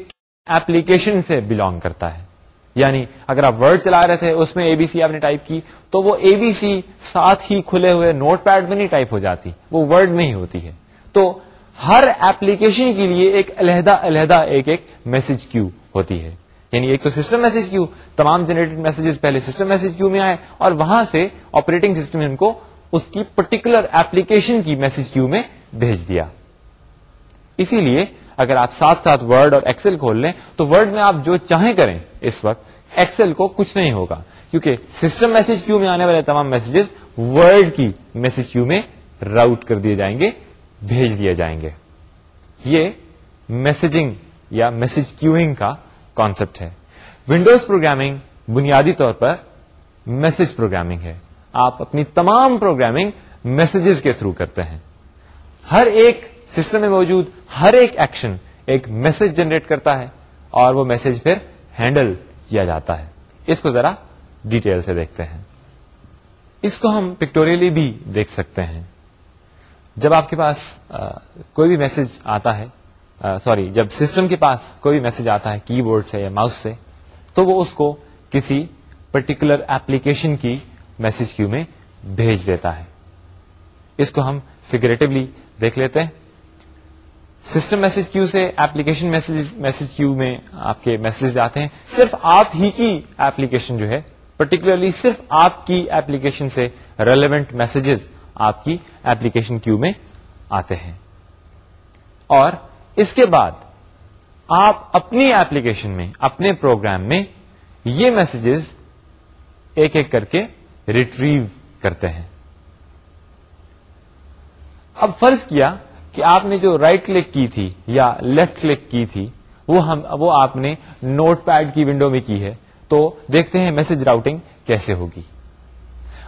ایپلیکیشن سے بلونگ کرتا ہے۔ یعنی اگر آپ ورڈ چلا رہے تھے، اس میں اے بی سی آپ نے ٹائپ کی، تو وہ اے بی سی ساتھ ہی کھلے ہوئے نوٹ پیڈ میں نہیں ٹائپ ہو جاتی، وہ ورڈ میں ہی ہوتی ہے۔ تو ہر ایپلیکیشن کے لیے ایک علیحدہ علیحدہ ایک ایک میسج کیو ہوتی ہے۔ یعنی ایک تو سسٹم میسج کیو تمام جنریٹڈ میسجز پہلے سسٹم میسج کیو میں آئے اور وہاں سے آپریٹنگ سسٹم ان کو اس کی پرٹیکولر ایپلیکیشن کی میسج کیو میں بھیج دیا۔ اسی لیے اگر آپ ساتھ ساتھ ورڈ اور ایکسل کھول لیں، تو ورڈ میں آپ جو چاہیں کریں اس وقت ایکسل کو کچھ نہیں ہوگا۔ کیونکہ سسٹم میسج کیو میں آنے والے تمام میسجز ورڈ کی میسج کیو میں راؤٹ کر دیے جائیں گے، بھیج دیے جائیں گے۔ یہ میسجنگ یا میسج کیوئنگ کا کانسپٹ ہے۔ ونڈوز پروگرامنگ بنیادی طور پر میسج پروگرامنگ ہے۔ آپ اپنی تمام پروگرامنگ میسجز کے تھرو کرتے ہیں۔ ہر ایک سسٹم میں موجود ہر ایک ایکشن ایک میسج جنریٹ کرتا ہے اور وہ میسج پھر ہینڈل کیا جاتا ہے۔ اس کو ذرا ڈیٹیل سے دیکھتے ہیں۔ اس کو ہم پکٹوریلی بھی دیکھ سکتے ہیں۔ جب آپ کے پاس آ, کوئی بھی میسج آتا ہے سوری جب سسٹم کے پاس کوئی بھی میسج آتا ہے کی بورڈ سے یا ماؤس سے تو وہ اس کو کسی پرٹیکولر ایپلیکیشن کی میسج کیو میں بھیج دیتا ہے۔ اس کو ہم فگریٹولی دیکھ لیتے ہیں۔ سسٹم میسج کیو سے ایپلیکیشن میسج میسج کیو میں آپ کے میسج آتے ہیں۔ صرف آپ ہی کی ایپلیکیشن جو ہے پرٹیکولرلی صرف آپ کی ایپلیکیشن سے ریلیونٹ میسجز آپ کی ایپلیکیشن کیو میں آتے ہیں۔ اور اس کے بعد آپ اپنی ایپلیکیشن میں، اپنے پروگرام میں یہ میسجز ایک ایک کر کے ریٹریو کرتے ہیں۔ اب فرض کیا کہ آپ نے جو رائٹ کلک کی تھی یا لیفٹ کلک کی تھی، وہ ہم وہ آپ نے نوٹ پیڈ کی ونڈو میں کی ہے۔ تو دیکھتے ہیں میسج راؤٹنگ کیسے ہوگی۔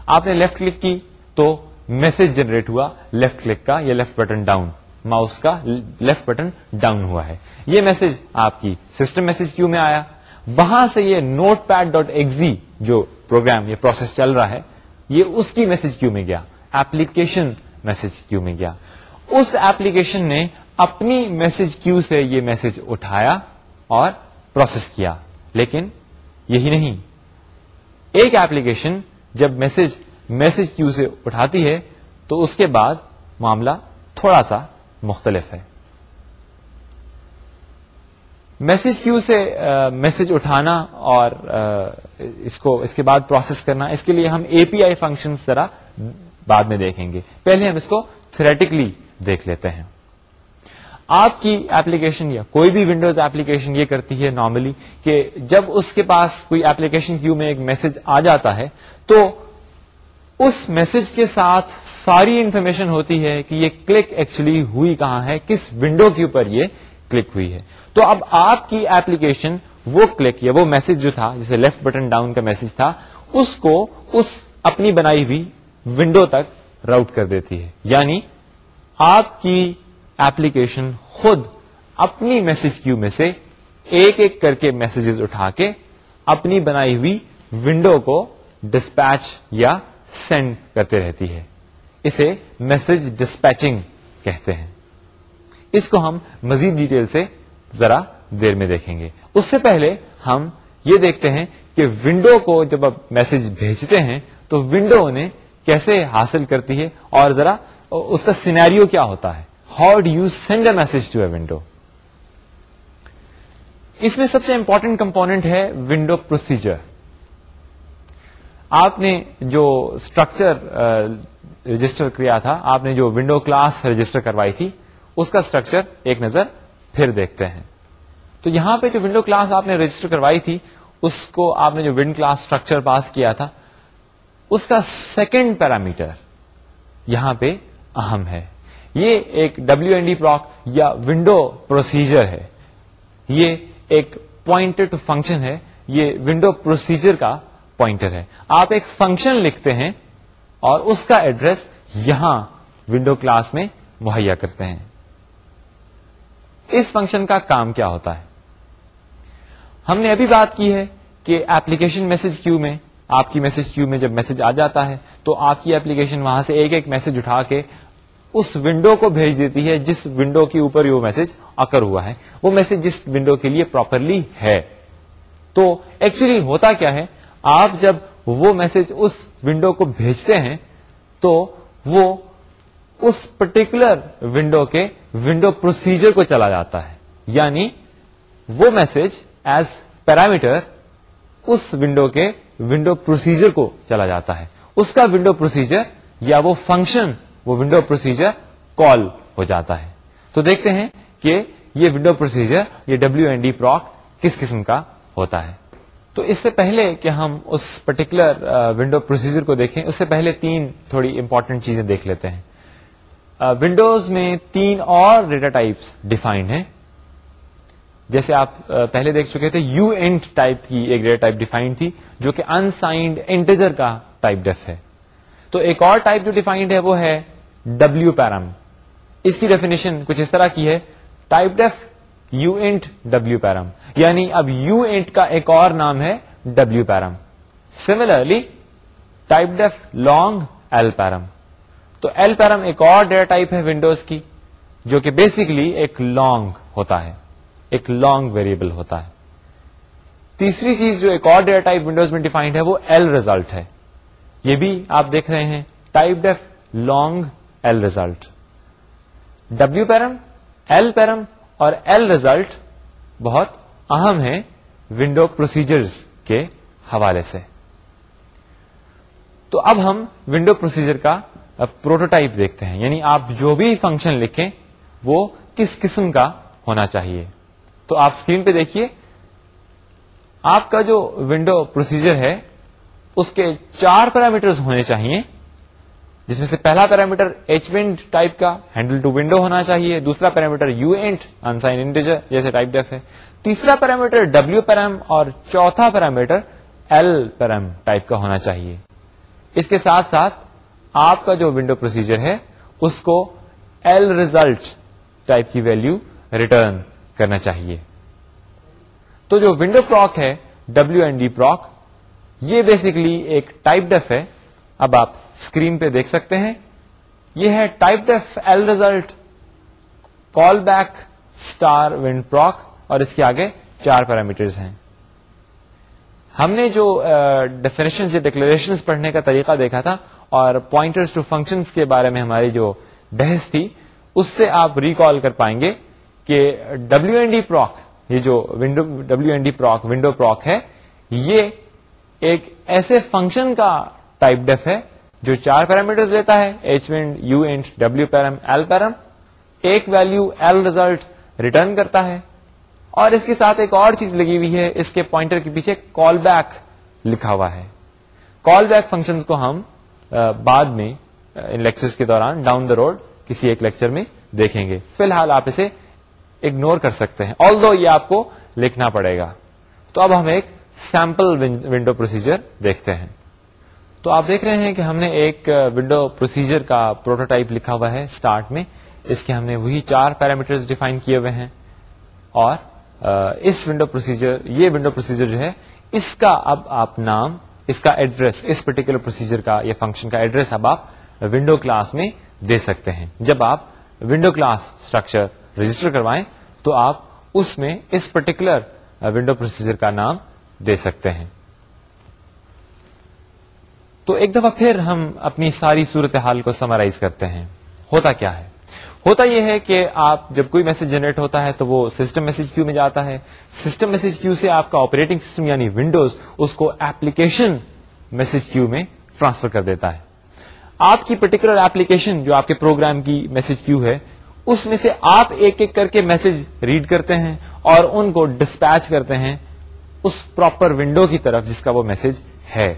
آپ نے لیفٹ کلک کی تو میسج جنریٹ ہوا لیفٹ کلک کا یا لیفٹ بٹن ڈاؤن ماؤس کا لیفٹ بٹن ڈاؤن ہوا ہے۔ یہ میسج آپ کی سسٹم میسج کیو میں آیا۔ وہاں سے یہ نوٹ پیڈ ڈاٹ ایگزی جو پروگرام یہ پروسیس چل رہا ہے، یہ اس کی میسج کیو میں گیا۔ ایپلیکیشن میسج کیو میں گیا۔ اس ایپلیکیشن نے اپنی میسج کیو سے یہ میسج اٹھایا اور پروسیس کیا۔ لیکن یہی نہیں۔ ایک ایپلیکیشن جب میسج میسج کیو سے اٹھاتی ہے تو اس کے بعد معاملہ تھوڑا سا مختلف ہے۔ میسج کیو سے میسج اٹھانا اور اس کو، اس کے بعد پروسیس کرنا، اس کے لیے ہم اے پی آئی فنکشن ذرا بعد میں دیکھیں گے۔ پہلے ہم اس کو تھریٹکلی دیکھ لیتے ہیں۔ آپ کی ایپلیکیشن یا کوئی بھی ونڈوز ایپلیکیشن یہ کرتی ہے نارملی کہ جب اس کے پاس کوئی ایپلیکیشن کیو میں ایک میسج آ جاتا ہے تو اس میسج کے ساتھ ساری انفارمیشن ہوتی ہے کہ یہ کلک ایکچولی ہوئی کہاں ہے، کس ونڈو کے اوپر یہ کلک ہوئی ہے۔ تو اب آپ کی ایپلیکیشن وہ کلک یا وہ میسج جو تھا، جسے لیفٹ بٹن ڈاؤن کا میسج تھا، اس کو اس اپنی بنائی ہوئی ونڈو تک راؤٹ کر دیتی ہے۔ یعنی آپ کی ایپلیکیشن خود اپنی میسج کیو میں سے ایک ایک کر کے میسجز اٹھا کے اپنی بنائی ہوئی ونڈو کو ڈسپیچ یا سینڈ کرتے رہتی ہے۔ اسے میسج ڈسپیچنگ کہتے ہیں۔ اس کو ہم مزید ڈیٹیل سے ذرا دیر میں دیکھیں گے۔ اس سے پہلے ہم یہ دیکھتے ہیں کہ ونڈو کو جب آپ میسج بھیجتے ہیں تو ونڈو انہیں کیسے حاصل کرتی ہے اور ذرا اس کا سینیریو کیا ہوتا ہے? How do you send a message to a window اس میں سب سے امپورٹنٹ کمپونیٹ ہے ونڈو پروسیجر آپ نے جو اسٹرکچر رجسٹر uh, کیا تھا، آپ نے جو ونڈو کلاس رجسٹر کروائی تھی، اس کا اسٹرکچر ایک نظر پھر دیکھتے ہیں۔ تو یہاں پہ جو ونڈو کلاس آپ نے رجسٹر کروائی تھی، اس کو آپ نے جو ونڈ کلاس اسٹرکچر پاس کیا تھا، اس کا سیکنڈ پیرامیٹر یہاں پہ اہم ہے۔ یہ ایک ڈبلو این ڈی پراک یا ونڈو پروسیجر ہے۔ یہ ایک پوائنٹڈ فنکشن ہے۔ یہ ونڈو پروسیجر کا پوائنٹر ہے۔ آپ ایک فنکشن لکھتے ہیں اور اس کا ایڈریس یہاں ونڈو کلاس میں مہیا کرتے ہیں۔ اس فنکشن کا کام کیا ہوتا ہے؟ ہم نے ابھی بات کی ہے کہ ایپلیکیشن میسج کیو میں، آپ کی میسج کیو میں جب میسج آ جاتا ہے تو آپ کی ایپلیکیشن وہاں سے ایک ایک میسج اٹھا کے اس ونڈو کو بھیج دیتی ہے جس ونڈو کے اوپر وہ میسج اکر ہوا ہے۔ وہ میسج جس ونڈو کے لیے پراپرلی ہے۔ تو ایکچولی ہوتا کیا ہے؟ آپ جب وہ میسج اس ونڈو کو بھیجتے ہیں، تو وہ اس پرٹیکولر ونڈو کے ونڈو پروسیجر کو چلا جاتا ہے۔ یعنی وہ میسج ایز پیرامیٹر اس ونڈو کے ونڈو پروسیجر کو چلا جاتا ہے۔ اس کا ونڈو پروسیجر یا وہ فنکشن وہ ونڈو پروسیجر کال ہو جاتا ہے۔ تو دیکھتے ہیں کہ یہ ونڈو پروسیجر یہ ڈبلو این ڈی پراک کس قسم کا ہوتا ہے۔ تو اس سے پہلے کہ ہم اس پرٹیکولر ونڈو پروسیجر کو دیکھیں، اس سے پہلے تین تھوڑی امپورٹنٹ چیزیں دیکھ لیتے ہیں۔ ونڈوز میں تین اور ڈیٹا ٹائپس ڈیفائنڈ ہیں۔ جیسے آپ پہلے دیکھ چکے تھے یو اینٹ ٹائپ کی ایک ڈیٹا ٹائپ ڈیفائنڈ تھی، جو کہ انسائنڈ انٹیجر کا ٹائپ ڈیف ہے۔ تو ایک اور ٹائپ جو ڈیفائنڈ ہے وہ ہے ڈبلو پیرم اس کی ڈیفینیشن کچھ اس طرح کی ہے. Typedef U int W param یعنی اب یو انٹ کا ایک اور نام ہے W param similarly typedef long L param تو ایل پیرم ایک اور ڈیٹا ٹائپ ہے ونڈوز کی، جو کہ بیسکلی ایک لانگ ہوتا ہے. ایک لانگ ویریبل ہوتا ہے. تیسری چیز جو ایک اور ڈیٹا ٹائپ ونڈوز میں ڈیفائنڈ ہے وہ ایل ریزلٹ ہے. یہ بھی آپ دیکھ رہے ہیں. Typedef long L result W param L param اور ایل ریزلٹ بہت اہم ہے ونڈو پروسیجرز کے حوالے سے۔ تو اب ہم ونڈو پروسیجر کا پروٹوٹائپ دیکھتے ہیں یعنی آپ جو بھی فنکشن لکھیں، وہ کس قسم کا ہونا چاہیے۔ تو آپ اسکرین پہ دیکھیے، آپ کا جو ونڈو پروسیجر ہے، اس کے چار پیرامیٹرز ہونے چاہیے۔ جس میں سے پہلا پیرامیٹر ایچ ونڈ ٹائپ کا ہینڈل ٹو ونڈو ہونا چاہیے، دوسرا پیرامیٹر یو اینٹ انسائن انٹیجر جیسے ٹائپ ڈیف ہے، تیسرا پیرامیٹر ڈبلو پیرام اور چوتھا پیرامیٹر ایل پیرام ٹائپ کا ہونا چاہیے۔ اس کے ساتھ ساتھ آپ کا جو ونڈو پروسیجر ہے، اس کو ایل ریزلٹ ٹائپ کی ویلو ریٹرن کرنا چاہیے۔ تو جو ونڈو پراک ہے ڈبلو این ڈی پراک یہ بیسکلی ایک ٹائپ ڈیف ہے۔ اب آپ اسکرین پہ دیکھ سکتے ہیں۔ یہ ہے typedef L result callback star wnd proc اور اس کے آگے چار پیرامیٹرز ہیں۔ ہم نے جو ڈیفینیشن یا ڈکلریشن پڑھنے کا طریقہ دیکھا تھا اور پوائنٹرز ٹو فنکشنز کے بارے میں ہماری جو بحث تھی، اس سے آپ ریکال کر پائیں گے کہ ڈبلو این ڈی پراک یہ جو window W N D proc window proc ہے، یہ ایک ایسے فنکشن کا ٹائپ ڈیف ہے جو چار پیرامیٹر لیتا ہے H wind U and W param L param ایک ویلو ایل ریزلٹ ریٹرن کرتا ہے اور اس کے ساتھ ایک اور چیز لگی ہوئی ہے، اس کے پوائنٹر کے پیچھے کال بیک لکھا ہوا ہے۔ کال بیک فنکشن کو ہم بعد میں ان لیکچر کے دوران ڈاؤن دا روڈ کسی ایک لیکچر میں دیکھیں گے۔ فی الحال آپ اسے اگنور کر سکتے ہیں آل دو یہ آپ کو لکھنا پڑے گا۔ تو اب ہم ایک سیمپل ونڈو پروسیجر دیکھتے ہیں۔ تو آپ دیکھ رہے ہیں کہ ہم نے ایک ونڈو پروسیجر کا پروٹوٹائپ لکھا ہوا ہے اسٹارٹ میں۔ اس کے ہم نے وہی چار پیرامیٹر ڈیفائن کیے ہوئے ہیں۔ اور اس ونڈو پروسیجر یہ ونڈو پروسیجر جو ہے، اس کا اب آپ نام، اس کا ایڈریس اس پرٹیکولر پروسیجر کا یا فنکشن کا ایڈریس اب آپ ونڈو کلاس میں دے سکتے ہیں۔ جب آپ ونڈو کلاس اسٹرکچر رجسٹر کروائیں، تو آپ اس میں اس پرٹیکولر ونڈو پروسیجر کا نام دے سکتے ہیں۔ تو ایک دفعہ پھر ہم اپنی ساری صورتحال کو سمرائز کرتے ہیں۔ ہوتا کیا ہے؟ ہوتا یہ ہے کہ آپ جب کوئی میسج جنریٹ ہوتا ہے تو وہ سسٹم میسج کیو میں جاتا ہے۔ سسٹم میسج کیو سے آپ کا آپریٹنگ سسٹم یعنی ونڈوز اس کو ایپلیکیشن میسج کیو میں ٹرانسفر کر دیتا ہے۔ آپ کی پرٹیکولر ایپلیکیشن جو آپ کے پروگرام کی میسج کیو ہے، اس میں سے آپ ایک ایک کر کے میسج ریڈ کرتے ہیں اور ان کو ڈسپیچ کرتے ہیں اس پراپر ونڈو کی طرف جس کا وہ میسج ہے۔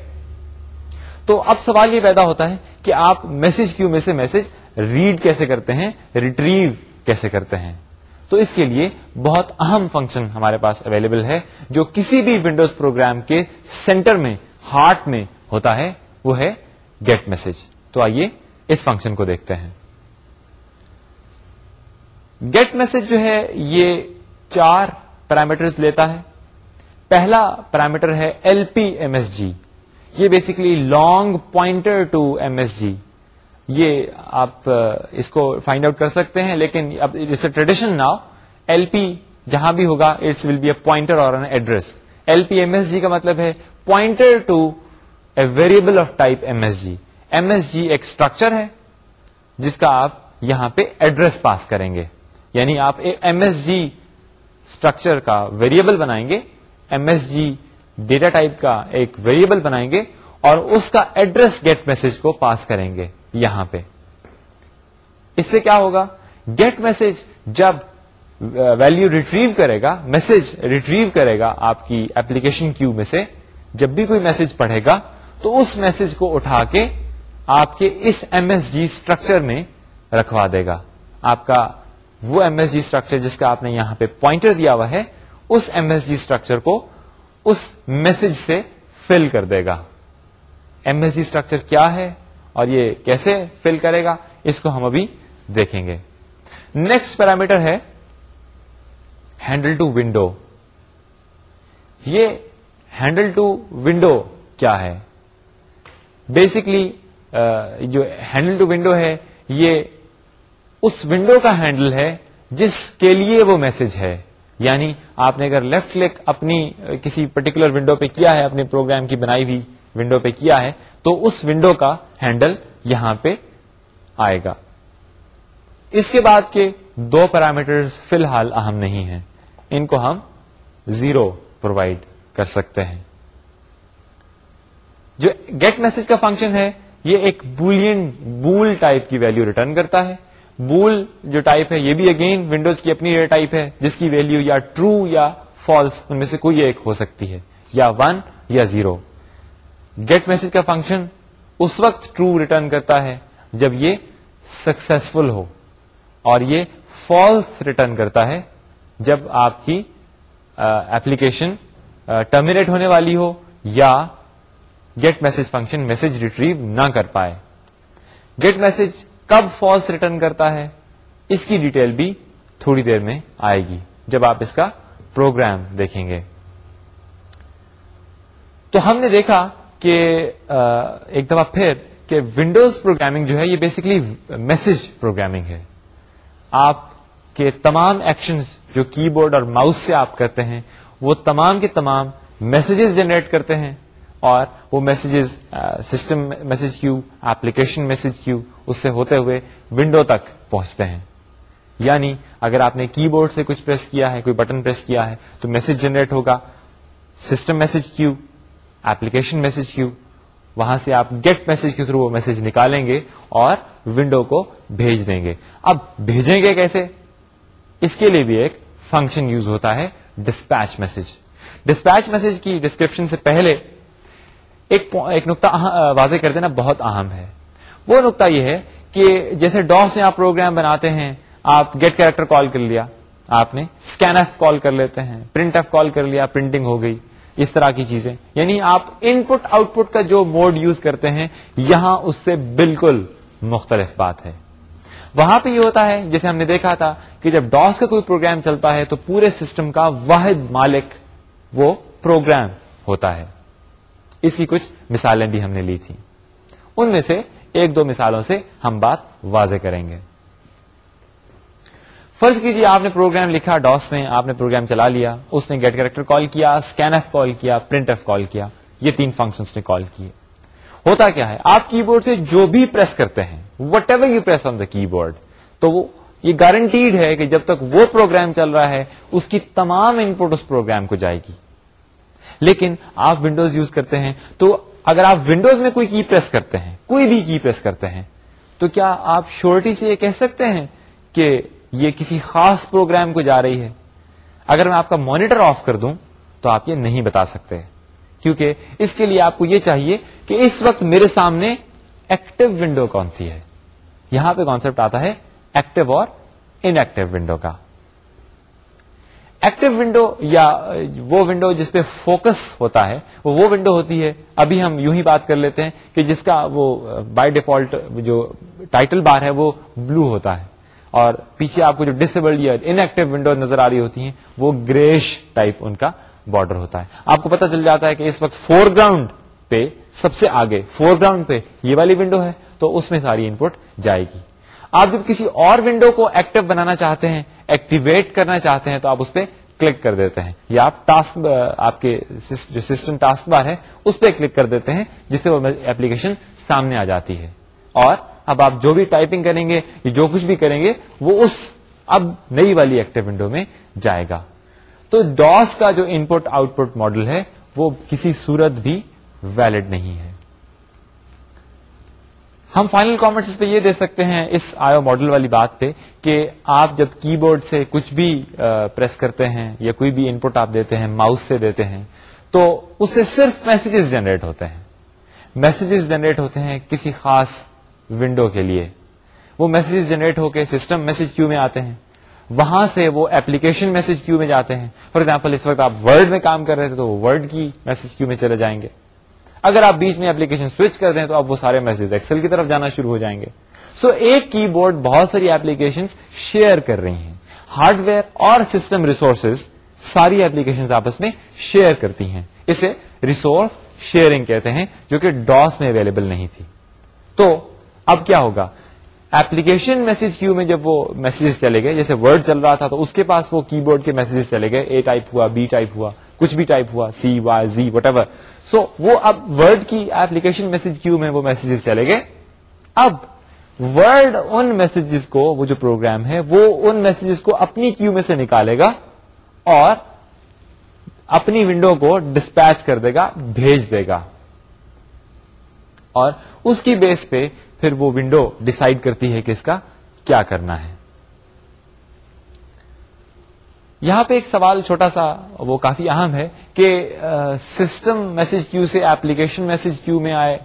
تو اب سوال یہ پیدا ہوتا ہے کہ آپ میسج کیو میں سے میسج ریڈ کیسے کرتے ہیں، ریٹریو کیسے کرتے ہیں؟ تو اس کے لیے بہت اہم فنکشن ہمارے پاس اویلیبل ہے، جو کسی بھی ونڈوز پروگرام کے سینٹر میں، ہارٹ میں ہوتا ہے، وہ ہے گیٹ میسج۔ تو آئیے اس فنکشن کو دیکھتے ہیں۔ گیٹ میسج جو ہے، یہ چار پیرامیٹر لیتا ہے۔ پہلا پیرامیٹر ہے L P M S G. یہ basically long pointer to M S G یہ آپ اس کو فائنڈ آؤٹ کر سکتے ہیں، لیکن اب it's a tradition now L P جہاں بھی ہوگا it's will be a pointer اور address L P M S G کا مطلب ہے pointer to a variable of type M S G M S G ایک اسٹرکچر ہے جس کا آپ یہاں پہ ایڈریس پاس کریں گے. یعنی آپ ایم ایس جی اسٹرکچر کا ویریبل بنائیں گے. M S G data type کا ایک ویریبل بنائیں گے اور اس کا ایڈریس گیٹ میسج کو پاس کریں گے یہاں پہ۔ اس سے کیا ہوگا؟ گیٹ میسج جب ویلو ریٹریو کرے گا میسج ریٹریو کرے گا آپ کی ایپلیکیشن کیو میں سے، جب بھی کوئی میسج پڑھے گا، تو اس میسج کو اٹھا کے آپ کے اس ایم ایس جی اسٹرکچر میں رکھوا دے گا۔ آپ کا وہ ایم ایس جی اسٹرکچر جس کا آپ نے یہاں پہ پوائنٹر دیا ہوا ہے، اس ایم ایس جی اسٹرکچر کو اس میسج سے فل کر دے گا۔ ایم ایس جی اسٹرکچر کیا ہے اور یہ کیسے فل کرے گا، اس کو ہم ابھی دیکھیں گے۔ نیکسٹ پیرامیٹر ہے ہینڈل ٹو ونڈو یہ ہینڈل ٹو ونڈو کیا ہے؟ بیسکلی جو ہینڈل ٹو ونڈو ہے، یہ اس ونڈو کا ہینڈل ہے جس کے لیے وہ میسج ہے۔ یعنی آپ نے اگر لیفٹ کلک اپنی کسی پرٹیکولر ونڈو پہ کیا ہے، اپنے پروگرام کی بنائی ہوئی ونڈو پہ کیا ہے، تو اس ونڈو کا ہینڈل یہاں پہ آئے گا۔ اس کے بعد کے دو پیرامیٹر فی الحال اہم نہیں ہیں۔ ان کو ہم زیرو پرووائڈ کر سکتے ہیں۔ جو گیٹ میسج کا فنکشن ہے، یہ ایک بولین بول ٹائپ کی ویلو ریٹرن کرتا ہے۔ بول جو ٹائپ ہے، یہ بھی اگین ونڈوز کی اپنی ٹائپ ہے، جس کی ویلو یا ٹرو یا فالس ان میں سے کوئی ایک ہو سکتی ہے، یا ون یا زیرو گیٹ میسج کا فنکشن اس وقت ٹرو ریٹرن کرتا ہے جب یہ سکسیسفل ہو، اور یہ فالس ریٹرن کرتا ہے جب آپ کی ایپلیکیشن ٹرمینیٹ ہونے والی ہو، یا get message function message retrieve نہ کر پائے۔ گیٹ میسج کب فالس ریٹرن کرتا ہے، اس کی ڈیٹیل بھی تھوڑی دیر میں آئے گی، جب آپ اس کا پروگرام دیکھیں گے۔ تو ہم نے دیکھا کہ ایک دفعہ پھر کہ ونڈوز پروگرامنگ جو ہے، یہ بیسکلی میسج پروگرامنگ ہے۔ آپ کے تمام ایکشن جو کی بورڈ اور ماؤس سے آپ کرتے ہیں، وہ تمام کے تمام میسجز جنریٹ کرتے ہیں اور وہ messages system message queue application message queue اس سے ہوتے ہوئے ونڈو تک پہنچتے ہیں۔ یعنی اگر آپ نے کی بورڈ سے کچھ پریس کیا ہے، کوئی بٹن پریس کیا ہے، تو میسج جنریٹ ہوگا۔ System message queue application message queue وہاں سے آپ گیٹ میسج کے تھرو وہ میسج نکالیں گے اور ونڈو کو بھیج دیں گے۔ اب بھیجیں گے کیسے؟ اس کے لیے بھی ایک فنکشن یوز ہوتا ہے ڈسپیچ میسج ڈسپیچ میسج کی ڈسکرپشن سے پہلے ایک ایک نقطہ واضح کر دینا بہت اہم ہے۔ وہ نقطہ یہ ہے کہ جیسے ڈاس میں آپ پروگرام بناتے ہیں، آپ گیٹ کریکٹر کال کر لیا، آپ نے اسکین ایف کال کر لیتے ہیں، پرنٹ ایف کال کر لیا، پرنٹنگ ہو گئی، اس طرح کی چیزیں۔ یعنی آپ ان پٹ آؤٹ پٹ کا جو موڈ یوز کرتے ہیں، یہاں اس سے بالکل مختلف بات ہے۔ وہاں پہ یہ ہوتا ہے، جیسے ہم نے دیکھا تھا کہ جب ڈاس کا کوئی پروگرام چلتا ہے تو پورے سسٹم کا واحد مالک وہ پروگرام ہوتا ہے۔ اس کی کچھ مثالیں بھی ہم نے لی تھی ان میں سے ایک دو مثالوں سے ہم بات واضح کریں گے۔ فرض کیجیے آپ نے پروگرام لکھا ڈاس میں، آپ نے پروگرام چلا لیا، اس نے گیٹ کریکٹر کال کیا اسکین ایف کال کیا پرنٹ ایف کال کیا، یہ تین فنکشن نے کال کیے۔ ہوتا کیا ہے؟ آپ کی بورڈ سے جو بھی پریس کرتے ہیں whatever you press on the keyboard تو وہ، یہ گارنٹیڈ ہے کہ جب تک وہ پروگرام چل رہا ہے، اس کی تمام ان پٹ اس پروگرام کو جائے گی۔ لیکن آپ ونڈوز یوز کرتے ہیں، تو اگر آپ ونڈوز میں کوئی کی پریس کرتے ہیں کوئی بھی کی پریس کرتے ہیں۔ تو کیا آپ شورٹی سے یہ کہہ سکتے ہیں کہ یہ کسی خاص پروگرام کو جا رہی ہے؟ اگر میں آپ کا مانیٹر آف کر دوں تو آپ یہ نہیں بتا سکتے۔ کیونکہ اس کے لیے آپ کو یہ چاہیے کہ اس وقت میرے سامنے ایکٹیو ونڈو کون سی ہے؟ یہاں پہ کانسپٹ آتا ہے ایکٹیو اور ان ایکٹیو ونڈو کا۔ ایکٹیو ونڈو یا، وہ ونڈو جس پہ فوکس ہوتا ہے، وہ وہ ونڈو ہوتی ہے۔ ابھی ہم یوں ہی بات کر لیتے ہیں کہ جس کا وہ بائی ڈیفالٹ جو ٹائٹل بار ہے، وہ بلو ہوتا ہے۔ اور پیچھے آپ کو جو ڈسبلڈ یا ان ایکٹیو ونڈو نظر آ رہی ہوتی ہیں، وہ گریش ٹائپ ان کا بارڈر ہوتا ہے۔ آپ کو پتا چل جاتا ہے کہ اس وقت فور گراؤنڈ پہ سب سے آگے فور گراؤنڈ پہ یہ والی ونڈو ہے، تو اس میں ساری انپٹ جائے گی۔ آپ جب کسی اور ونڈو کو ایکٹیو بنانا چاہتے ہیں ایکٹیویٹ کرنا چاہتے ہیں، تو آپ اس پہ کلک کر دیتے ہیں. یا آپ ٹاسک آپ کے جو سسٹم ٹاسک بار ہے، اس پہ کلک کر دیتے ہیں، جس سے وہ ایپلیکیشن سامنے آ جاتی ہے. اور اب آپ جو بھی ٹائپنگ کریں گے، یا جو کچھ بھی کریں گے، وہ اس اب نئی والی ایکٹیو ونڈو میں جائے گا. تو ڈاس کا جو ان پٹ آؤٹ پٹ ماڈل ہے، وہ کسی صورت بھی ویلڈ نہیں ہے. ہم فائنل کامنٹس پہ یہ دے سکتے ہیں، اس آئیو ماڈل والی بات پہ، کہ آپ جب کی بورڈ سے کچھ بھی پریس کرتے ہیں یا کوئی بھی ان پٹ آپ دیتے ہیں ماؤس سے دیتے ہیں، تو اس سے صرف میسجز جنریٹ ہوتے ہیں۔ میسجز جنریٹ ہوتے ہیں کسی خاص ونڈو کے لیے۔ وہ میسجز جنریٹ ہو کے سسٹم میسج کیو میں آتے ہیں۔ وہاں سے وہ ایپلیکیشن میسج کیو میں جاتے ہیں۔ فار ایگزامپل اس وقت آپ ورڈ میں کام کر رہے تھے تو وہ ورڈ کی میسج کیو میں چلے جائیں گے۔ اگر آپ بیچ میں اپلیکیشن سوئچ کر دیں تو اب وہ سارے میسج ایکسل کی طرف جانا شروع ہو جائیں گے۔ سو so, ایک کی بورڈ بہت ساری ایپلیکیشن شیئر کر رہی ہیں۔ ہارڈ ویئر اور سسٹم ریسورسز ساری ایپلیکیشن آپس میں شیئر کرتی ہیں۔ اسے ریسورس شیئرنگ کہتے ہیں جو کہ ڈاس میں اویلیبل نہیں تھی۔ تو اب کیا ہوگا؟ ایپلیکیشن میسج کیو میں جب وہ میسجز چلے گئے جیسے ورڈ چل رہا تھا تو اس کے پاس وہ کی بورڈ کے میسجز چلے گئے۔ اے ٹائپ ہوا بی ٹائپ ہوا کچھ بھی ٹائپ ہوا C Y Z whatever so وہ اب ورڈ کی ایپلیکیشن میسج کیو میں وہ میسجز چلے گئے؟ اب ورڈ ان میسجز کو، وہ جو پروگرام ہے، وہ ان میسجز کو اپنی کیو میں سے نکالے گا اور اپنی ونڈو کو ڈسپیچ کر دے گا، بھیج دے گا۔ اور اس کی بیس پہ پھر وہ ونڈو ڈسائڈ کرتی ہے کہ اس کا کیا کرنا ہے۔ یہاں پہ ایک سوال چھوٹا سا، وہ کافی اہم ہے کہ سسٹم میسج کیو سے ایپلیکیشن میسج کیو میں آئے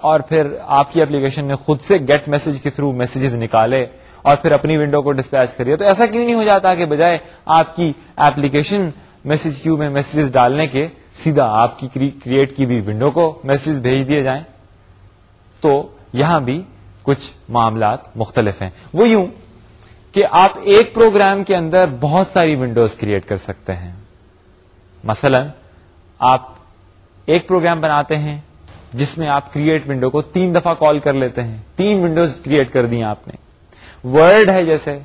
اور پھر آپ کی ایپلیکیشن نے خود سے گیٹ میسج کے تھرو میسجز نکالے اور پھر اپنی ونڈو کو ڈسپیچ کریے تو ایسا کیوں نہیں ہو جاتا کہ بجائے آپ کی ایپلیکیشن میسج کیو میں میسجز ڈالنے کے، سیدھا آپ کی کریٹ کی بھی ونڈو کو میسج بھیج دیے جائیں؟ تو یہاں بھی کچھ معاملات مختلف ہیں۔ وہ یوں کہ آپ ایک پروگرام کے اندر بہت ساری ونڈوز کریٹ کر سکتے ہیں۔ مثلا، آپ ایک پروگرام بناتے ہیں جس میں آپ کریٹ ونڈو کو تین دفعہ کال کر لیتے ہیں۔ تین ونڈوز کریٹ کر دی آپ نے۔ ورڈ ہے جیسے،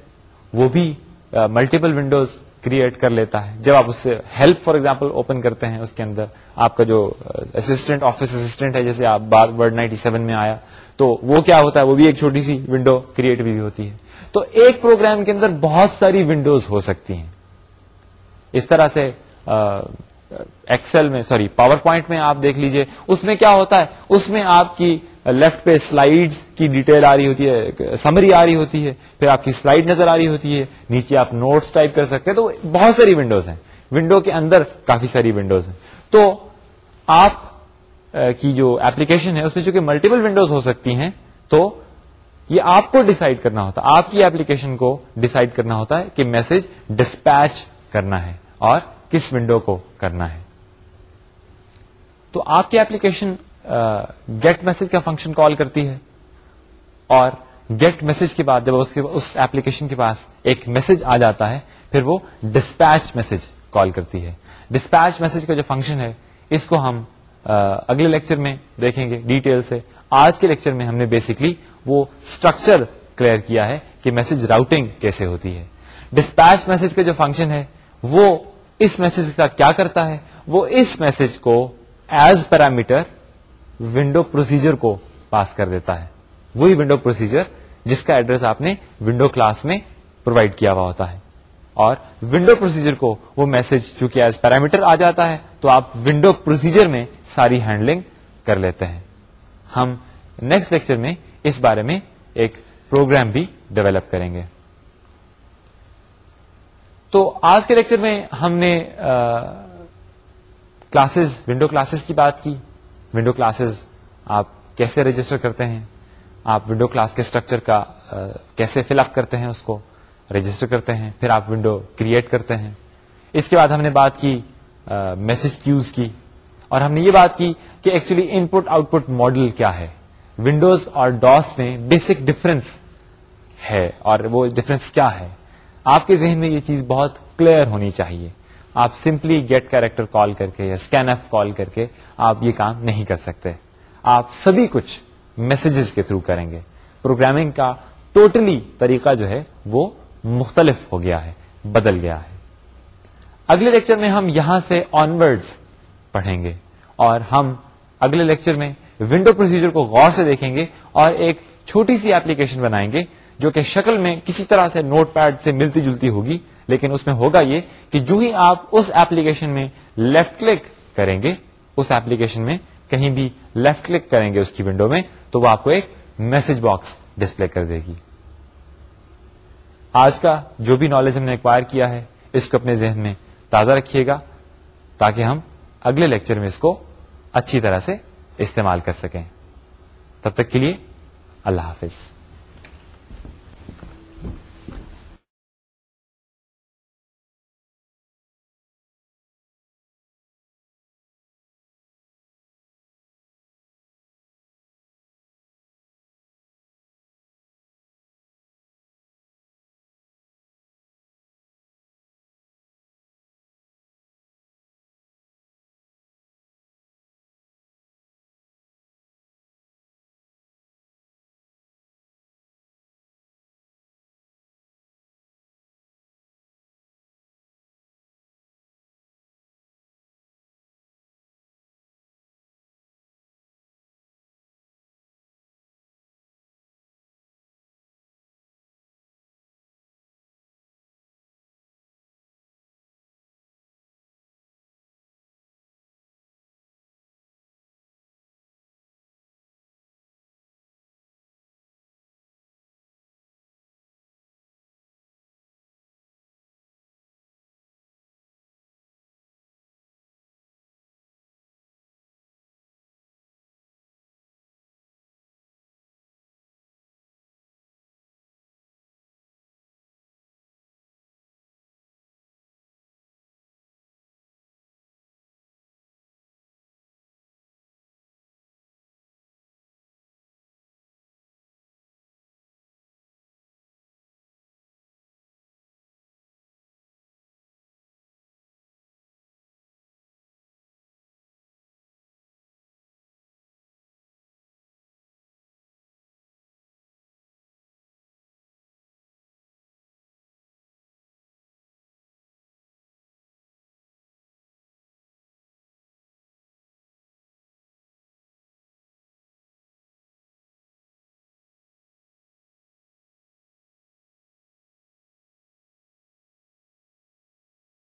وہ بھی ملٹیپل ونڈوز کریٹ کر لیتا ہے۔ جب آپ اس سے ہیلپ فار ایگزامپل اوپن کرتے ہیں اس کے اندر، آپ کا جو اسسٹنٹ آفس اسسٹنٹ ہے، جیسے آپ بار ورڈ نائنٹی سیون میں آیا، تو وہ کیا ہوتا ہے؟ وہ بھی ایک چھوٹی سی ونڈو کریٹ بھی ہوتی ہے۔ تو ایک پروگرام کے اندر بہت ساری ونڈوز ہو سکتی ہیں۔ اس طرح سے ایکسل میں، سوری پاور پوائنٹ میں آپ دیکھ لیجیے۔ اس میں کیا ہوتا ہے؟ اس میں آپ کی لیفٹ پہ سلائیڈز کی ڈیٹیل آ رہی ہوتی ہے سمری آ رہی ہوتی ہے، پھر آپ کی سلائیڈ نظر آ رہی ہوتی ہے، نیچے آپ نوٹس ٹائپ کر سکتے ہیں۔ تو بہت ساری ونڈوز ہیں۔ ونڈو کے اندر کافی ساری ونڈوز ہیں۔ تو آپ کی جو ایپلیکیشن ہے، اس میں چونکہ ملٹیپل ونڈوز ہو سکتی ہیں، تو یہ آپ کو ڈسائڈ کرنا ہوتا ہے۔ آپ کی ایپلیکیشن کو ڈسائڈ کرنا ہوتا ہے کہ میسج ڈسپیچ کرنا ہے اور کس ونڈو کو کرنا ہے۔ تو آپ کی ایپلیکیشن گیٹ میسج کا فنکشن کال کرتی ہے اور گیٹ میسج کے بعد جب اس ایپلیکیشن کے پاس ایک میسج آ جاتا ہے، پھر وہ ڈسپیچ میسج کال کرتی ہے۔ ڈسپیچ میسج کا جو فنکشن ہے، اس کو ہم اگلے لیکچر میں دیکھیں گے ڈیٹیل سے۔ آج کے لیکچر میں ہم نے بیسکلی وہ اسٹرکچر کلیئر کیا ہے کہ میسج راؤٹنگ کیسے ہوتی ہے۔ ڈسپیچ میسج کا جو فنکشن ہے، وہ اس میسج کے ساتھ کیا کرتا ہے؟ وہ اس میسج کو ایز پیرامیٹر ونڈو پروسیجر کو پاس کر دیتا ہے۔ وہی ونڈو پروسیجر جس کا ایڈریس آپ نے ونڈو کلاس میں پرووائڈ کیا ہوا ہوتا ہے۔ اور ونڈو پروسیجر کو وہ میسج چونکہ ایز پیرامیٹر آ جاتا ہے، تو آپ ونڈو پروسیجر میں ساری ہینڈلنگ کر لیتے ہیں۔ ہم نیکسٹ لیکچر میں اس بارے میں ایک پروگرام بھی ڈیولپ کریں گے۔ تو آج کے لیکچر میں ہم نے کلاسز، ونڈو کلاسز کی بات کی۔ ونڈو کلاسز آپ کیسے رجسٹر کرتے ہیں؟ آپ ونڈو کلاس کے اسٹرکچر کا کیسے فل اپ کرتے ہیں اس کو؟ رجسٹر کرتے ہیں، پھر آپ ونڈو کریٹ کرتے ہیں۔ اس کے بعد ہم نے بات کی میسج کیوز کی۔ اور ہم نے یہ بات کی کہ actually input output model کیا ہے۔ ونڈوز اور ڈاس میں بیسک ڈفرنس ہے اور وہ ڈفرنس کیا ہے؟ آپ کے ذہن میں یہ چیز بہت کلیئر ہونی چاہیے۔ آپ سمپلی گیٹ کیریکٹر کال کر کے یا اسکین ایف کال کر کے آپ یہ کام نہیں کر سکتے۔ آپ سبھی کچھ میسجز کے تھرو کریں گے۔ پروگرامنگ کا ٹوٹلی طریقہ جو ہے وہ مختلف ہو گیا ہے، بدل گیا ہے۔ اگلے لیکچر میں ہم یہاں سے آنورڈز پڑھیں گے اور ہم اگلے لیکچر میں ونڈو پروسیجر کو غور سے دیکھیں گے اور ایک چھوٹی سی ایپلیکیشن بنائیں گے جو کہ شکل میں کسی طرح سے نوٹ پیڈ سے ملتی جلتی ہوگی، لیکن اس میں ہوگا یہ کہ جو ہی آپ اس ایپلیکیشن میں لیفٹ کلک کریں گے، اس ایپلیکیشن میں کہیں بھی لیفٹ کلک کریں گے اس کی ونڈو میں، تو وہ آپ کو ایک میسج باکس ڈسپلے کر دے گی۔ آج کا جو بھی نالج ہم نے ایکوائر کیا ہے، اس کو اپنے ذہن میں تازہ رکھیے گا تاکہ ہم اگلے لیکچر میں اس کو اچھی طرح سے استعمال کر سکیں۔ تب تک کے لیے اللہ حافظ۔